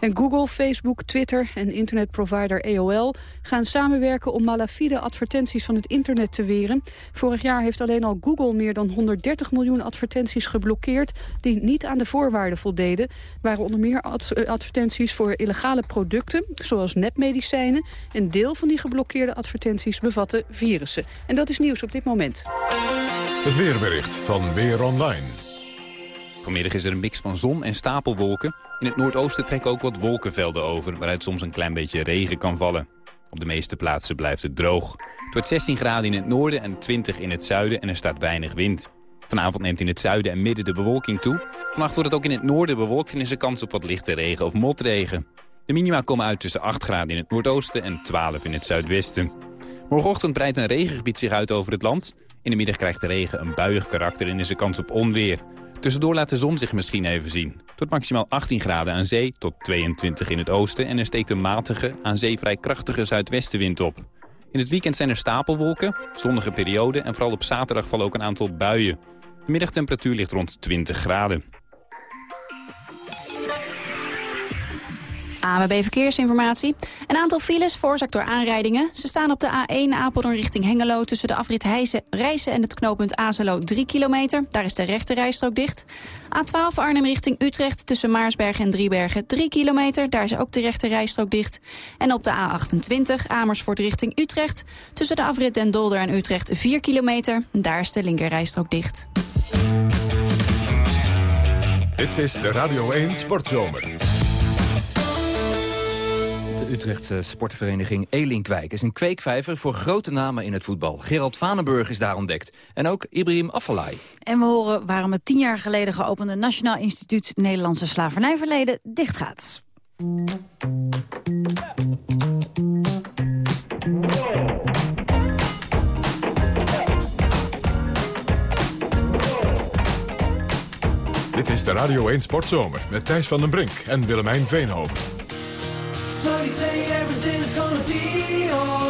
En Google, Facebook, Twitter en internetprovider AOL gaan samenwerken om malafide advertenties van het internet te weren. Vorig jaar heeft alleen al Google meer dan 130 miljoen advertenties geblokkeerd die niet aan de voorwaarden voldeden. Waren onder meer advertenties voor illegale producten, zoals nepmedicijnen. Een deel van die geblokkeerde advertenties bevatten virussen. En dat is nieuws op dit moment. Het weerbericht van Weer Online. Vanmiddag is er een mix van zon en stapelwolken. In het noordoosten trekken ook wat wolkenvelden over... waaruit soms een klein beetje regen kan vallen. Op de meeste plaatsen blijft het droog. Het wordt 16 graden in het noorden en 20 in het zuiden en er staat weinig wind. Vanavond neemt in het zuiden en midden de bewolking toe. Vannacht wordt het ook in het noorden bewolkt en is er kans op wat lichte regen of motregen. De minima komen uit tussen 8 graden in het noordoosten en 12 in het zuidwesten. Morgenochtend breidt een regengebied zich uit over het land. In de middag krijgt de regen een buiig karakter en is er kans op onweer. Tussendoor laat de zon zich misschien even zien. Tot maximaal 18 graden aan zee, tot 22 in het oosten... en er steekt een matige, aan zee vrij krachtige zuidwestenwind op. In het weekend zijn er stapelwolken, zonnige perioden... en vooral op zaterdag vallen ook een aantal buien. De middagtemperatuur ligt rond 20 graden. AMB Verkeersinformatie. Een aantal files veroorzaakt door aanrijdingen. Ze staan op de A1 Apeldoorn richting Hengelo... tussen de afrit Rijssen en het knooppunt Azelo 3 kilometer. Daar is de rechte rijstrook dicht. A12 Arnhem richting Utrecht tussen Maarsbergen en Driebergen 3 kilometer. Daar is ook de rechte rijstrook dicht. En op de A28 Amersfoort richting Utrecht... tussen de afrit Den Dolder en Utrecht 4 kilometer. Daar is de linker rijstrook dicht. Dit is de Radio 1 Sportzomer. Utrechtse sportvereniging Elinkwijk is een kweekvijver voor grote namen in het voetbal. Gerald Vanenburg is daar ontdekt. En ook Ibrahim Afellay. En we horen waarom het tien jaar geleden geopende Nationaal Instituut Nederlandse Slavernijverleden dichtgaat. Dit is de Radio 1 Sportzomer met Thijs van den Brink en Willemijn Veenhoven. So you say everything's gonna be alright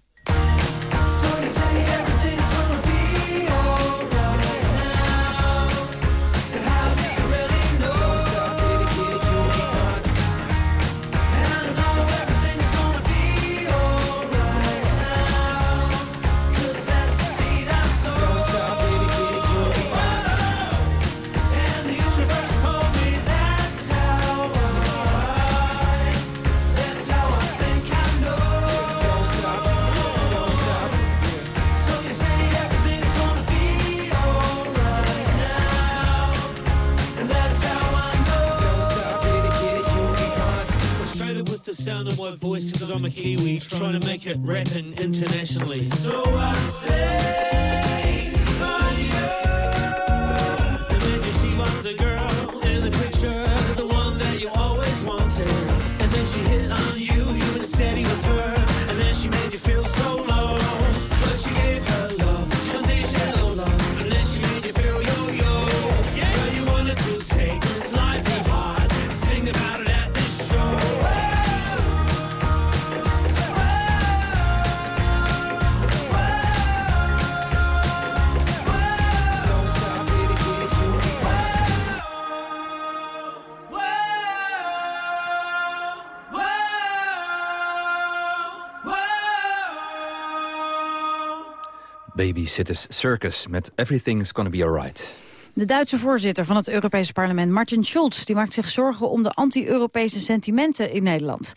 Babysitters Circus met Everything's Gonna Be Alright. De Duitse voorzitter van het Europese parlement, Martin Schulz... die maakt zich zorgen om de anti-Europese sentimenten in Nederland.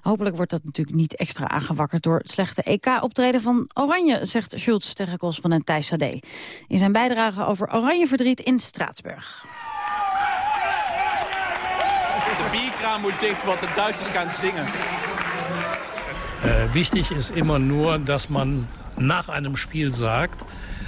Hopelijk wordt dat natuurlijk niet extra aangewakkerd... door het slechte EK-optreden van Oranje, zegt Schulz tegen correspondent Thijs Sade. In zijn bijdrage over Oranje verdriet in Straatsburg. De bierkraam moet dicht, want de Duitsers gaan zingen. Äh, wichtig ist immer nur, dass man nach einem Spiel sagt,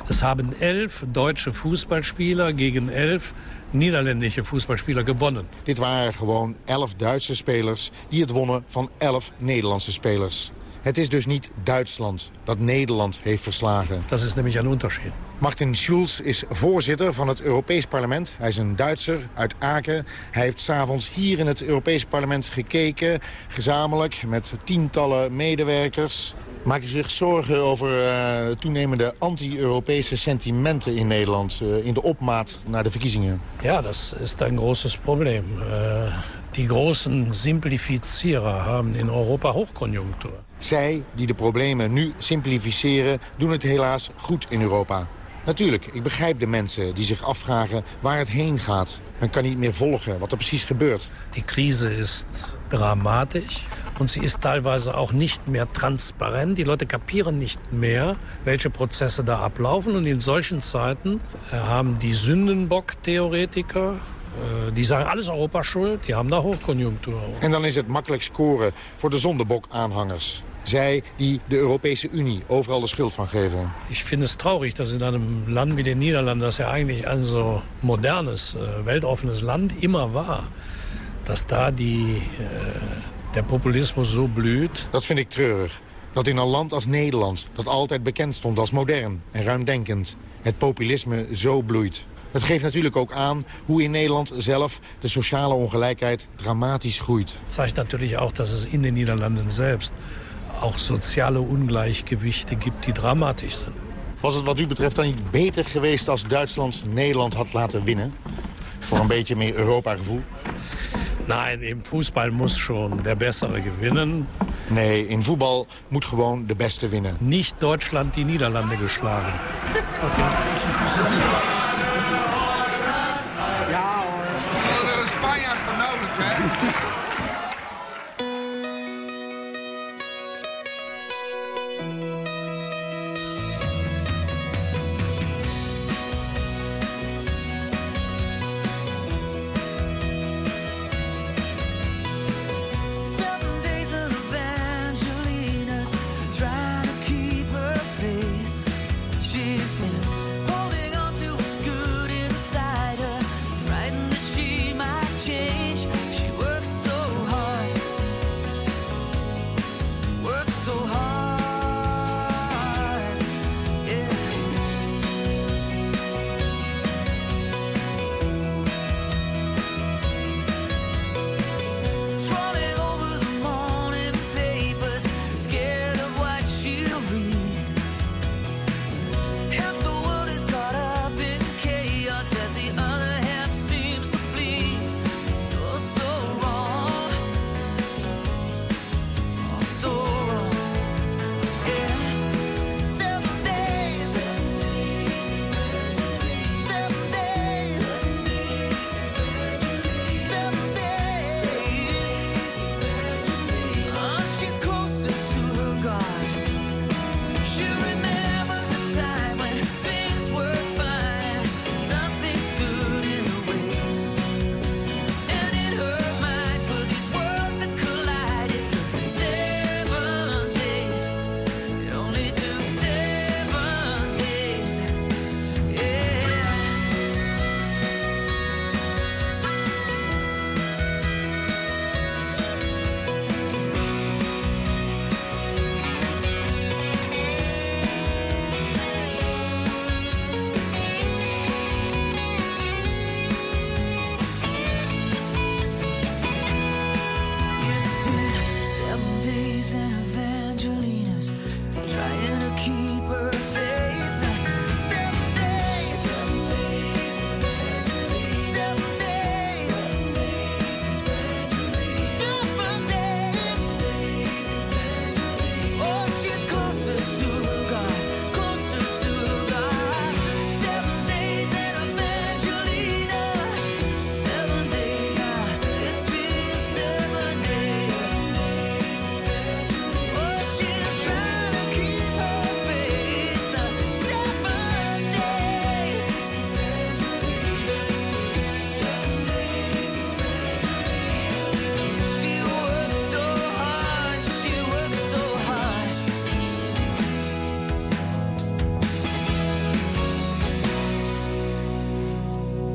es haben elf deutsche Fußballspieler gegen elf niederländische Fußballspieler gewonnen. Dit waren gewoon elf Duitse spelers die het wonnen van elf Nederlandse spelers. Het is dus niet Duitsland dat Nederland heeft verslagen. Dat is nämlich een Unterschied. Martin Schulz is voorzitter van het Europees Parlement. Hij is een Duitser uit Aken. Hij heeft s'avonds hier in het Europees Parlement gekeken. Gezamenlijk met tientallen medewerkers. Maak je zich zorgen over eh, toenemende anti-Europese sentimenten in Nederland... eh, in de opmaat naar de verkiezingen? Ja, das ist ein großes Problem. Äh, die großen Simplifizierer haben in Europa Hochkonjunktur. Zij die de problemen nu simplificeren, doen het helaas goed in Europa. Natuurlijk, ik begrijp de mensen die zich afvragen waar het heen gaat. Men kan niet meer volgen wat er precies gebeurt. Die Krise ist dramatisch und sie ist teilweise auch nicht mehr transparent. Die Leute kapieren nicht mehr, welche Prozesse da ablaufen. Und in solchen Zeiten äh, haben die Sündenbock-Theoretiker, äh, die sagen, alles Europa schuld, die haben da Hochkonjunktur. En dan is het makkelijk scoren voor de zondebok-aanhangers. Zij die de Europese Unie overal de schuld van geven. Ich finde es traurig, dass in einem Land wie den Niederlanden, das ja eigentlich ein so modernes, äh, weltoffenes Land immer war, dass da die, äh, der Populismus so blüht. Dat vind ik treurig. Dat in een land als Nederland, dat altijd bekend stond als modern en ruimdenkend, het populisme zo bloeit. Het geeft natuurlijk ook aan hoe in Nederland zelf de sociale ongelijkheid dramatisch groeit. zeigt natürlich auch, dass es in den Niederlanden selbst auch soziale Ungleichgewichte gibt, die dramatisch sind. Was het wat u betreft dan niet beter geweest als Duitsland Nederland had laten winnen? Voor een (laughs) beetje meer Europa-gevoel? Nein, im Fußball muss schon der Bessere gewinnen. Nee, in voetbal moet gewoon de beste winnen. Nicht Deutschland die Niederlande geschlagen.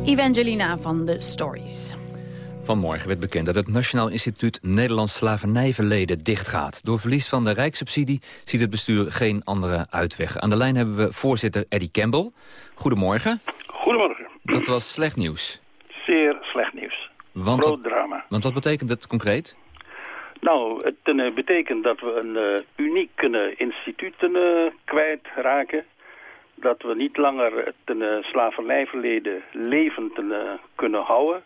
Evangelina van de Stories. Vanmorgen werd bekend dat het Nationaal Instituut Nederlands Slavernijverleden dichtgaat. Door verlies van de rijkssubsidie ziet het bestuur geen andere uitweg. Aan de lijn hebben we voorzitter Eddie Campbell. Goedemorgen. Goedemorgen. Dat was slecht nieuws. Zeer slecht nieuws. Want Groot wat, drama. want wat betekent het concreet? Nou, het eh, betekent dat we een eh, uniek eh, instituut eh, kwijtraken. Dat we niet langer het eh, slavernijverleden levend eh, kunnen houden.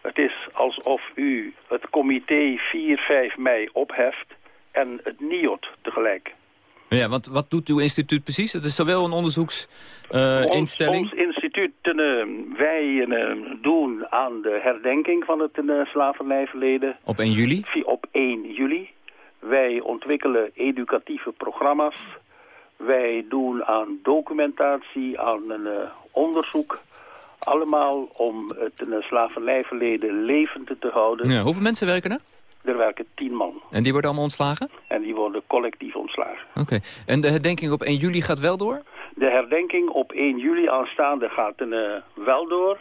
Het is alsof u het comité 4, 5 mei opheft en het NIOT tegelijk. Ja, want wat doet uw instituut precies? Het is zowel een Ons, onderzoeksinstelling... ons instituut, eh, wij eh, doen aan de herdenking van het eh, slavernijverleden. Op 1 juli? Op 1 juli. Wij ontwikkelen educatieve programma's. Wij doen aan documentatie, aan een eh, onderzoek. Allemaal om het eh, slavernijverleden levend te houden. Ja, hoeveel mensen werken er? Er werken tien man. En die worden allemaal ontslagen? En die worden collectief ontslagen. Oké. En de herdenking op 1 juli gaat wel door? De herdenking op 1 juli aanstaande gaat eh, wel door.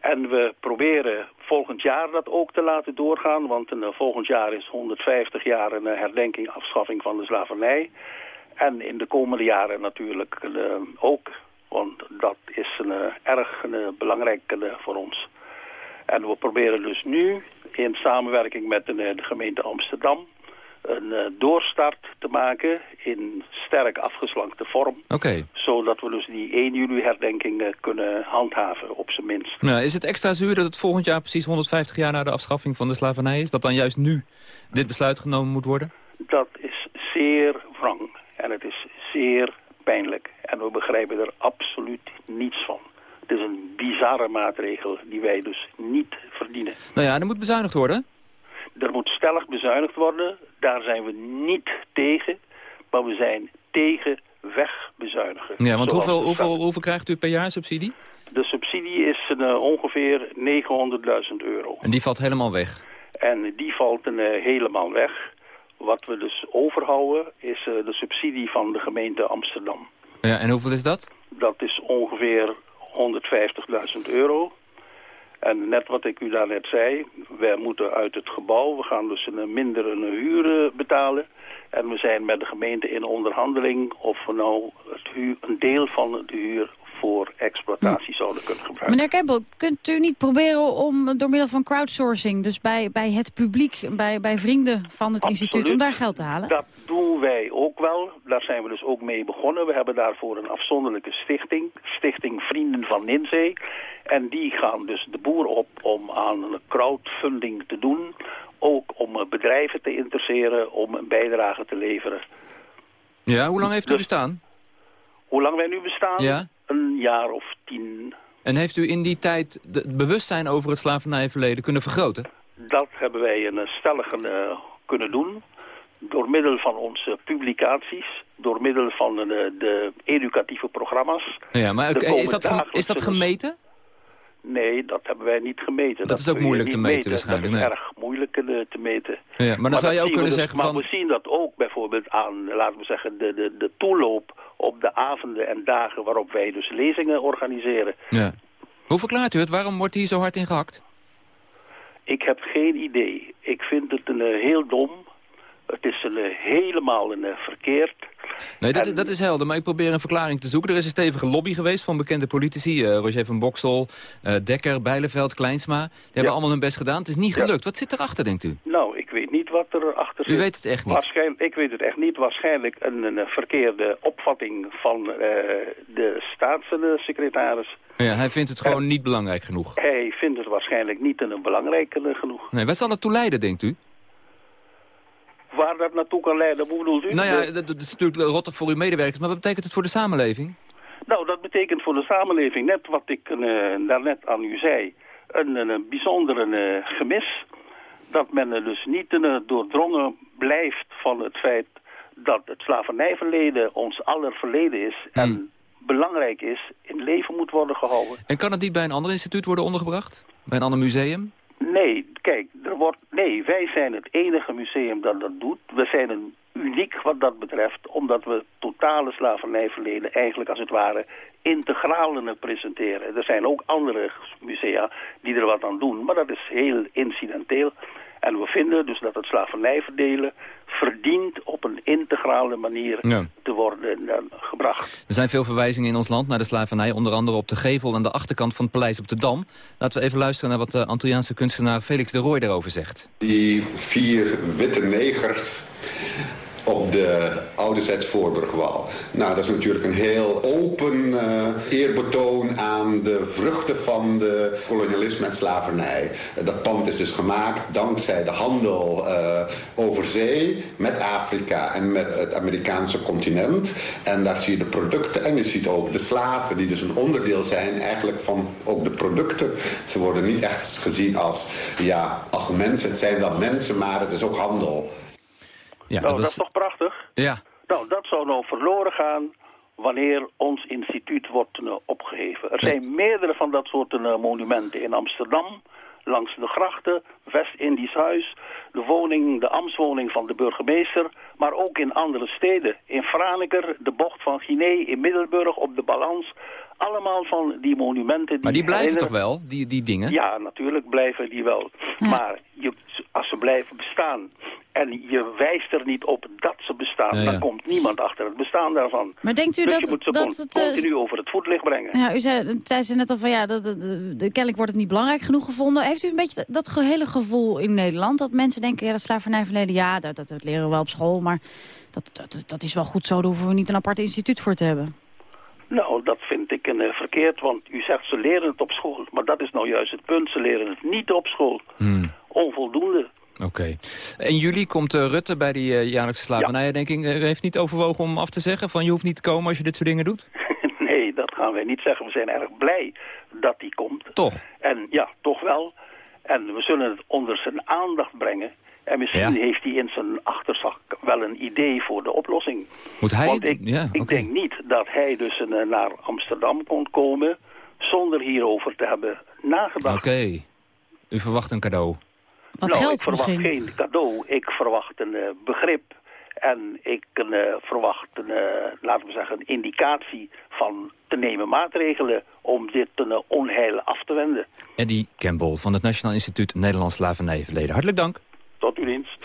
En we proberen volgend jaar dat ook te laten doorgaan. Want volgend jaar is 150 jaar een herdenking afschaffing van de slavernij. En in de komende jaren natuurlijk eh, ook. Want dat is een, eh, erg eh, belangrijk voor ons. En we proberen dus nu in samenwerking met de, gemeente Amsterdam... een doorstart te maken in sterk afgeslankte vorm. Zodat we dus die 1 juli herdenking kunnen handhaven op zijn minst. Nou, is het extra zuur dat het volgend jaar precies 150 jaar na de afschaffing van de slavernij is? Dat dan juist nu dit besluit genomen moet worden? Dat is zeer wrang en het is zeer pijnlijk. En we begrijpen er absoluut niets van. Het is een bizarre maatregel die wij dus niet verdienen. Nou ja, er moet bezuinigd worden. Er moet stellig bezuinigd worden. Daar zijn we niet tegen. Maar we zijn tegen wegbezuinigen. Ja, want hoeveel, hoeveel, hoeveel krijgt u per jaar subsidie? De subsidie is eh, ongeveer 900.000 euro. En die valt helemaal weg. En die valt eh, helemaal weg. Wat we dus overhouden is eh, de subsidie van de gemeente Amsterdam. Ja, en hoeveel is dat? Dat is ongeveer 150.000 euro. En net wat ik u daarnet zei, wij moeten uit het gebouw. We gaan dus een mindere huur eh, betalen. En we zijn met de gemeente in onderhandeling of we nou het huur, een deel van de huur voor exploitatie zouden kunnen gebruiken. Meneer Kempel, kunt u niet proberen om door middel van crowdsourcing... dus bij, bij het publiek, bij, bij vrienden van het instituut... om daar geld te halen? Dat doen wij ook wel. Daar zijn we dus ook mee begonnen. We hebben daarvoor een afzonderlijke stichting. Stichting Vrienden van Ninzee. En die gaan dus de boer op om aan een crowdfunding te doen. Ook om eh, bedrijven te interesseren om een bijdrage te leveren. Ja, hoe lang heeft u bestaan? Hoe lang wij nu bestaan? Ja. Een jaar of tien. En heeft u in die tijd het bewustzijn over het slavernijverleden kunnen vergroten? Dat hebben wij een eh, stellige eh, kunnen doen. Door middel van onze publicaties. Door middel van eh, de educatieve programma's. Ja, maar is, dat is dat gemeten? Nee, dat hebben wij niet gemeten. Dat is ook moeilijk te meten waarschijnlijk, Dat is nee. erg moeilijk te meten. Ja, maar dan zou je ook kunnen dus- zeggen Maar van... we zien dat ook bijvoorbeeld aan, laten we zeggen, de, de, de toeloop op de avonden en dagen waarop wij dus lezingen organiseren. Ja. Hoe verklaart u het? Waarom wordt hier zo hard in gehakt? Ik heb geen idee. Ik vind het een, eh, heel dom. Het is een, eh, helemaal een, eh, verkeerd. Nee, dat, dat is helder, maar ik probeer een verklaring te zoeken. Er is een stevige lobby geweest van bekende politici. Roger van Boksel, Dekker, Bijleveld, Kleinsma. Die hebben allemaal hun best gedaan. Het is niet gelukt. Wat zit erachter, denkt u? Nou, wat er achter zit. U weet het echt niet? Waarschijnlijk, ik weet het echt niet. Waarschijnlijk een, een verkeerde opvatting van eh, de staatssecretaris. Ja, hij vindt het gewoon niet belangrijk genoeg. Hij vindt het waarschijnlijk niet een belangrijk eh, genoeg. Nee, waar zal het toe leiden, denkt u? Waar dat naartoe kan leiden, hoe bedoelt u? Nou ja, dat, dat is natuurlijk rottig voor uw medewerkers, maar wat betekent het voor de samenleving? Nou, dat betekent voor de samenleving net wat ik eh, daarnet aan u zei. Een, een, een bijzonder eh, gemis. Dat men er dus niet doordrongen blijft van het feit dat het slavernijverleden ons aller verleden is. En belangrijk is, in leven moet worden gehouden. En kan het niet bij een ander instituut worden ondergebracht? Bij een ander museum? Nee, kijk, er wordt, nee, wij zijn het enige museum dat dat doet. We zijn een uniek wat dat betreft, omdat we totale slavernijverleden eigenlijk als het ware integraal eh, presenteren. Er zijn ook andere musea die er wat aan doen, maar dat is heel incidenteel. En we vinden dus dat het slavernijverdelen verdient op een integrale manier Ja. te worden eh, gebracht. Er zijn veel verwijzingen in ons land naar de slavernij. Onder andere op de gevel aan de achterkant van het paleis op de Dam. Laten we even luisteren naar wat de Antilliaanse kunstenaar Felix de Rooij daarover zegt. Die vier witte negers op de ouderzijds Voorburgwal. Nou, dat is natuurlijk een heel open eh, eerbetoon aan de vruchten van de kolonialisme en slavernij. Dat pand is dus gemaakt dankzij de handel eh, over zee met Afrika en met het Amerikaanse continent. En daar zie je de producten en je ziet ook de slaven die dus een onderdeel zijn eigenlijk van ook de producten. Ze worden niet echt gezien als, ja, als mensen. Het zijn wel mensen, maar het is ook handel. Ja, nou, dat, is toch prachtig? Ja. Nou, dat zou nou verloren gaan wanneer ons instituut wordt eh, opgeheven. Er zijn meerdere van dat soort eh, monumenten in Amsterdam. langs de grachten, West-Indisch Huis, de woning, de ambtswoning van de burgemeester, maar ook in andere steden. In Franeker, de bocht van Guinea, in Middelburg, op de Balans. Allemaal van die monumenten. Die Maar die blijven toch wel, die, die dingen? Ja, natuurlijk blijven die wel. Maar je, als ze blijven bestaan en je wijst er niet op dat ze bestaan, Ja, ja. dan komt niemand achter het bestaan daarvan. Maar denkt u dus dat- je moet ze dat het, eh, continu over het voetlicht brengen. Ja, u zei, zei ze net al van ja, dat, dat- de, de- kennelijk wordt het niet belangrijk genoeg gevonden. Heeft u een beetje dat, dat ge- hele gevoel in Nederland? Dat mensen denken, ja, dat slavernijverleden, ja, dat, dat, dat leren we wel op school. Maar dat, dat, dat is wel goed zo, daar hoeven we niet een apart instituut voor te hebben. Nou, dat vind ik een, eh, verkeerd, want u zegt ze leren het op school. Maar dat is nou juist het punt, ze leren het niet op school. Hmm, Onvoldoende. Oké. In juli komt eh, Rutte bij die eh, jaarlijkse slavernijherdenking. U heeft niet overwogen om af te zeggen van je hoeft niet te komen als je dit soort dingen doet? (laughs) nee, dat gaan wij niet zeggen. We zijn erg blij dat die komt. Toch? En ja, toch wel. En we zullen het onder zijn aandacht brengen. En misschien Ja. heeft hij in zijn achterzak wel een idee voor de oplossing. Moet hij... Want ik, ja, ik denk niet dat hij dus eh, naar Amsterdam kon komen zonder hierover te hebben nagedacht. Oké. U verwacht een cadeau. Wat nou, geld ik verwacht misschien? geen cadeau. Ik verwacht een eh, begrip. En ik eh, verwacht een, laten we zeggen, een indicatie van te nemen maatregelen om dit eh, onheil af te wenden. Eddie Campbell van het Nationaal Instituut Nederlands Slavernijverleden. Hartelijk dank. Tot uw dienst.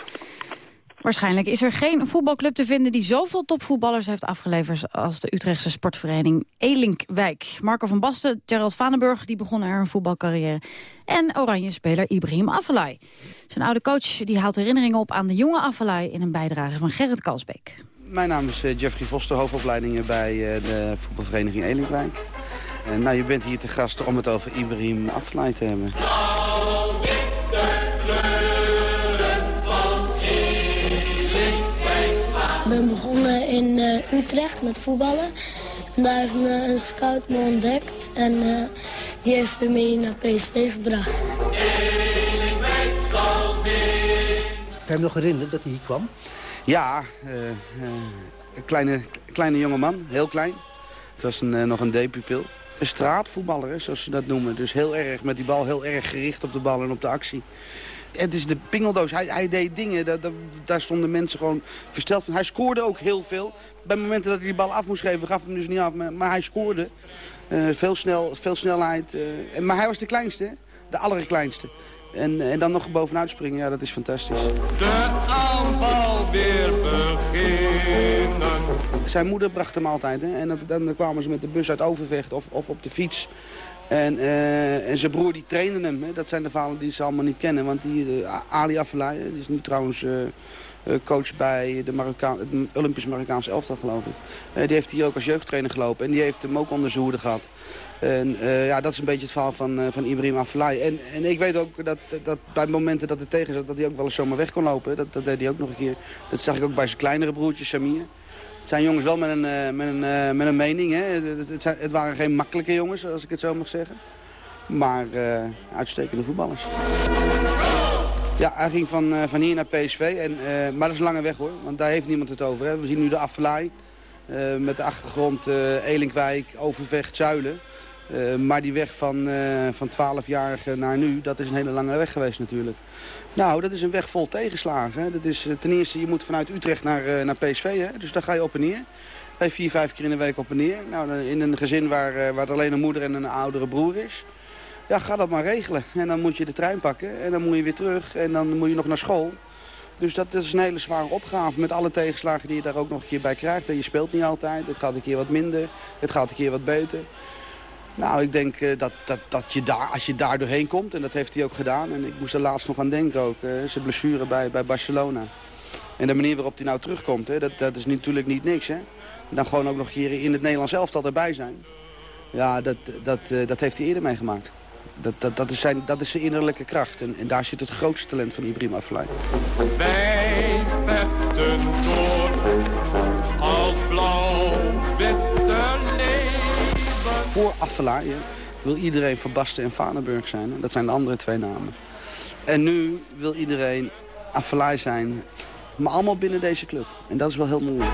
Waarschijnlijk is er geen voetbalclub te vinden die zoveel topvoetballers heeft afgeleverd als de Utrechtse sportvereniging Elinkwijk. Marco van Basten, Gerald Vanenburg, die begonnen er een voetbalcarrière. En Oranje-speler Ibrahim Afellay. Zijn oude coach die haalt herinneringen op aan de jonge Afellay in een bijdrage van Gerrit Kalsbeek. Mijn naam is eh, Jeffrey Voster, hoofdopleidingen bij eh, de voetbalvereniging Elinkwijk. En nou, je bent hier te gast om het over Ibrahim Afellay te hebben. Begonnen in eh, Utrecht met voetballen. En daar heeft me een scout me ontdekt. En eh, die heeft me mee naar PSV gebracht. Kan je hem nog herinneren dat hij hier kwam? Ja, eh, een kleine, kleine jongeman, heel klein. Het was een, nog een D-pupil. Een straatvoetballer, hè, zoals ze dat noemen. Dus heel erg met die bal, heel erg gericht op de bal en op de actie. Het is de pingeldoos. Hij, hij deed dingen, daar, daar, stonden mensen gewoon versteld van. Hij scoorde ook heel veel. Bij momenten dat hij die bal af moest geven, gaf hij hem dus niet af. Maar, maar hij scoorde. Eh, veel, snel, veel snelheid. eh, en- maar hij was de kleinste, hè? de allerkleinste. En, en dan nog bovenuit springen, ja, dat is fantastisch. De aanval weer beginnen. Zijn moeder bracht hem altijd. Hè? En dat, dan kwamen ze met de bus uit Overvecht of, of op de fiets. En, eh, en zijn broer die trainde hem. Hè? Dat zijn de verhalen die ze allemaal niet kennen. Want die, eh, Ali Afellay, die is nu trouwens eh, coach bij de Marokkaan, het Olympisch Marokkaanse elftal geloof ik. Die heeft hier ook als jeugdtrainer gelopen. En die heeft hem ook onder zijn hoede gehad. En ja, dat is een beetje het verhaal van, van Ibrahim Afellay. En, en ik weet ook dat, dat bij momenten dat het tegen zat, dat hij ook wel eens zomaar weg kon lopen. Dat, dat deed hij ook nog een keer. Dat zag ik ook bij zijn kleinere broertje Samir. Het zijn jongens wel met een, eh, met een, eh, met een mening. Hè. Het, het, waren geen makkelijke jongens, als ik het zo mag zeggen. Maar eh, uitstekende voetballers. Ja, hij ging van, van hier naar PSV. En, maar dat is een lange weg hoor, want daar heeft niemand het over. Hè. We zien nu de Affelay eh, met de achtergrond Elinkwijk, Overvecht, Zuilen. Eh, maar die weg van, eh van 12-jarige naar nu, dat is een hele lange weg geweest natuurlijk. Nou, dat is een weg vol tegenslagen. Dat is, eh, ten eerste, je moet vanuit Utrecht naar, naar PSV. Hè. Dus daar ga je op en neer. Je vier, vijf keer in de week op en neer. Nou, in een gezin waar, waar alleen een moeder en een oudere broer is. Ja, ga dat maar regelen. En dan moet je de trein pakken. En dan moet je weer terug. En dan moet je nog naar school. Dus dat, dat is een hele zware opgave. Met alle tegenslagen die je daar ook nog een keer bij krijgt. Je speelt niet altijd. Het gaat een keer wat minder. Het gaat een keer wat beter. Nou, ik denk eh, dat, dat, dat je daar, als je daar doorheen komt, en dat heeft hij ook gedaan. En ik moest er laatst nog aan denken ook, eh, zijn blessure bij, bij Barcelona. En de manier waarop hij nou terugkomt, hè, dat, dat is natuurlijk niet niks. Hè. Dan gewoon ook nog hier in het Nederlands elftal erbij zijn. Ja, dat, dat, eh, dat heeft hij eerder meegemaakt. Dat, dat, dat, is zijn, dat is zijn innerlijke kracht. En, en daar zit het grootste talent van Ibrahim Afellay. Wij door Voor hè, wil iedereen van Basten en Vanenburg zijn. Dat zijn de andere twee namen. En nu wil iedereen Afellay zijn. Maar allemaal binnen deze club. En dat is wel heel moeilijk.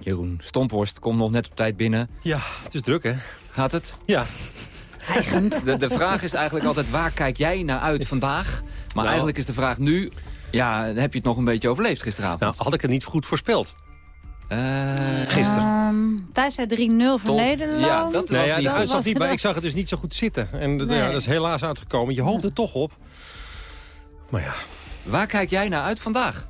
Jeroen Stomphorst komt nog net op tijd binnen. Ja, het is druk hè? Gaat het? Ja. De, de vraag is eigenlijk altijd, waar kijk jij naar uit vandaag? Maar Nou. eigenlijk is de vraag nu, ja, heb je het nog een beetje overleefd gisteravond? Nou, had ik het niet goed voorspeld. Eh, Gisteren. Ehm, Thijs zei 3-0 voor Nederland. Ja, dat nee, ja, dat de uitslag was niet, maar ik zag het dus niet zo goed zitten. En Nee. ja, dat is helaas uitgekomen. Je hoopt er toch op. Maar ja. Waar kijk jij naar uit vandaag?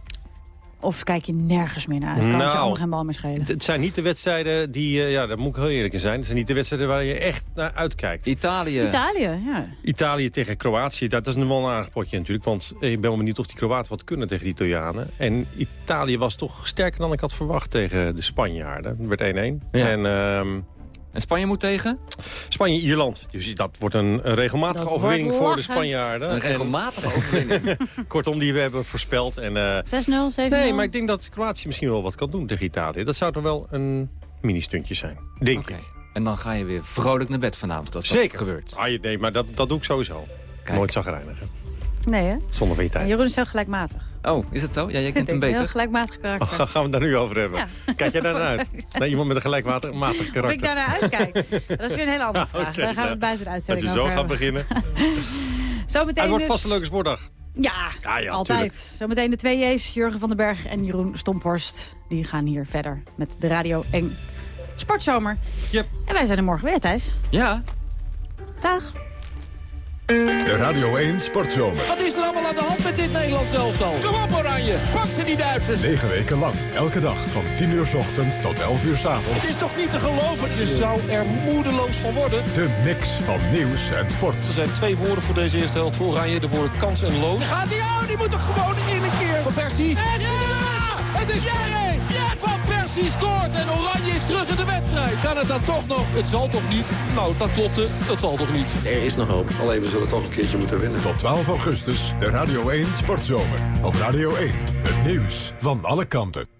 Of kijk je nergens meer naar uit? Kan het je Nou, allemaal geen bal meer schelen. Het, het zijn niet de wedstrijden die, eh, ja, daar moet ik heel eerlijk in zijn. Het zijn niet de wedstrijden waar je echt naar uitkijkt. Italië. Italië, ja. Italië tegen Kroatië, dat is een wel een aardig potje natuurlijk. Want ik ben wel benieuwd of die Kroaten wat kunnen tegen die Italianen. En Italië was toch sterker dan ik had verwacht tegen de Spanjaarden. Het werd 1-1. Ja. En, ehm, En Spanje moet tegen? Spanje-Ierland. Dus dat wordt een, een regelmatige Dat overwinning voor de. Spanjaarden. Een En- regelmatige (laughs) overwinning. Kortom, die we hebben voorspeld. En, eh, 6-0, 7-0? nee, maar ik denk dat Kroatië misschien wel wat kan doen tegen Italië. Dat zou toch wel een mini-stuntje zijn, denk ik. En dan ga je weer vrolijk naar bed vanavond als dat Zeker. gebeurt. Ah, nee, maar dat, dat doe ik sowieso. Nooit zagrijnig. hè. Nee, hè? Zonder van je tijd. Jeroen is heel gelijkmatig. Oh, is het zo? Ja, jij kent hem ik. Heel beter. gelijkmatig karakter. Oh, gaan we het daar nu over hebben? Kijk jij daar naar uit? (laughs) Nee, iemand met een gelijkmatig Of karakter. ik daar naar uitkijk? (laughs) Dat is weer een hele andere (laughs) vraag. Daar gaan we nou, het buiten de Dat uitzending je zo over gaat hebben. beginnen. Zometeen Het wordt dus... vast een leuke sportdag. Ja, Ja, ja, altijd. tuurlijk. Zometeen de twee J's, Jurgen van den Berg en Jeroen Stomphorst. Die gaan hier verder met de Radio 1 Sportzomer. Yep. En wij zijn er morgen weer, Thijs. Ja. Dag. De Radio 1 Sportzomer. Wat is er allemaal aan de hand met dit Nederlands elftal? Kom op Oranje, pak ze die Duitsers. Negen weken lang, elke dag van 10 uur 's ochtends tot 11 uur 's avonds. Het is toch niet te geloven? Je zou er moedeloos van worden. De mix van nieuws en sport. Er zijn twee woorden voor deze eerste helft voor Oranje. De woorden kans en loos. Gaat hij out? Die moet toch gewoon in een keer. Van Persie. Ja! Het is 2-1. Van Persie scoort en Oranje is terug in de wedstrijd. Kan het dan toch nog? Het zal toch niet? Nou, dat klopte. Het zal toch niet? Er is nog hoop. Alleen we zullen toch een keertje moeten winnen. Tot 12 augustus, de Radio 1 Sportzomer. Op Radio 1, het nieuws van alle kanten.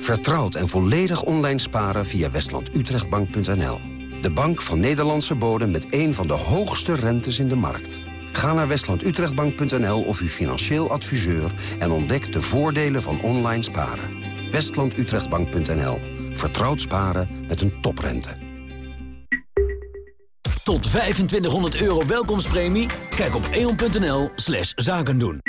Vertrouwd en volledig online sparen via westlandutrechtbank.nl. De bank van Nederlandse bodem met een van de hoogste rentes in de markt. Ga naar westlandutrechtbank.nl of uw financieel adviseur... en ontdek de voordelen van online sparen. westlandutrechtbank.nl. Vertrouwd sparen met een toprente. Tot 2500 euro welkomstpremie? Kijk op eon.nl slash zaken doen.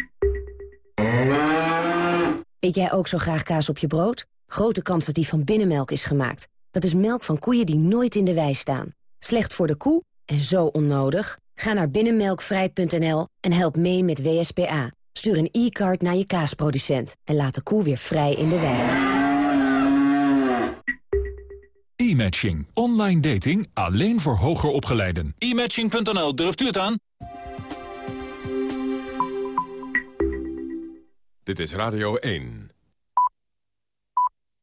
Eet jij ook zo graag kaas op je brood? Grote kans dat die van binnenmelk is gemaakt. Dat is melk van koeien die nooit in de wei staan. Slecht voor de koe en zo onnodig? Ga naar binnenmelkvrij.nl en help mee met WSPA. Stuur een e-card naar je kaasproducent en laat de koe weer vrij in de wei. E-matching. Online dating alleen voor hoger opgeleiden. E-matching.nl, durft u het aan? Dit is Radio 1.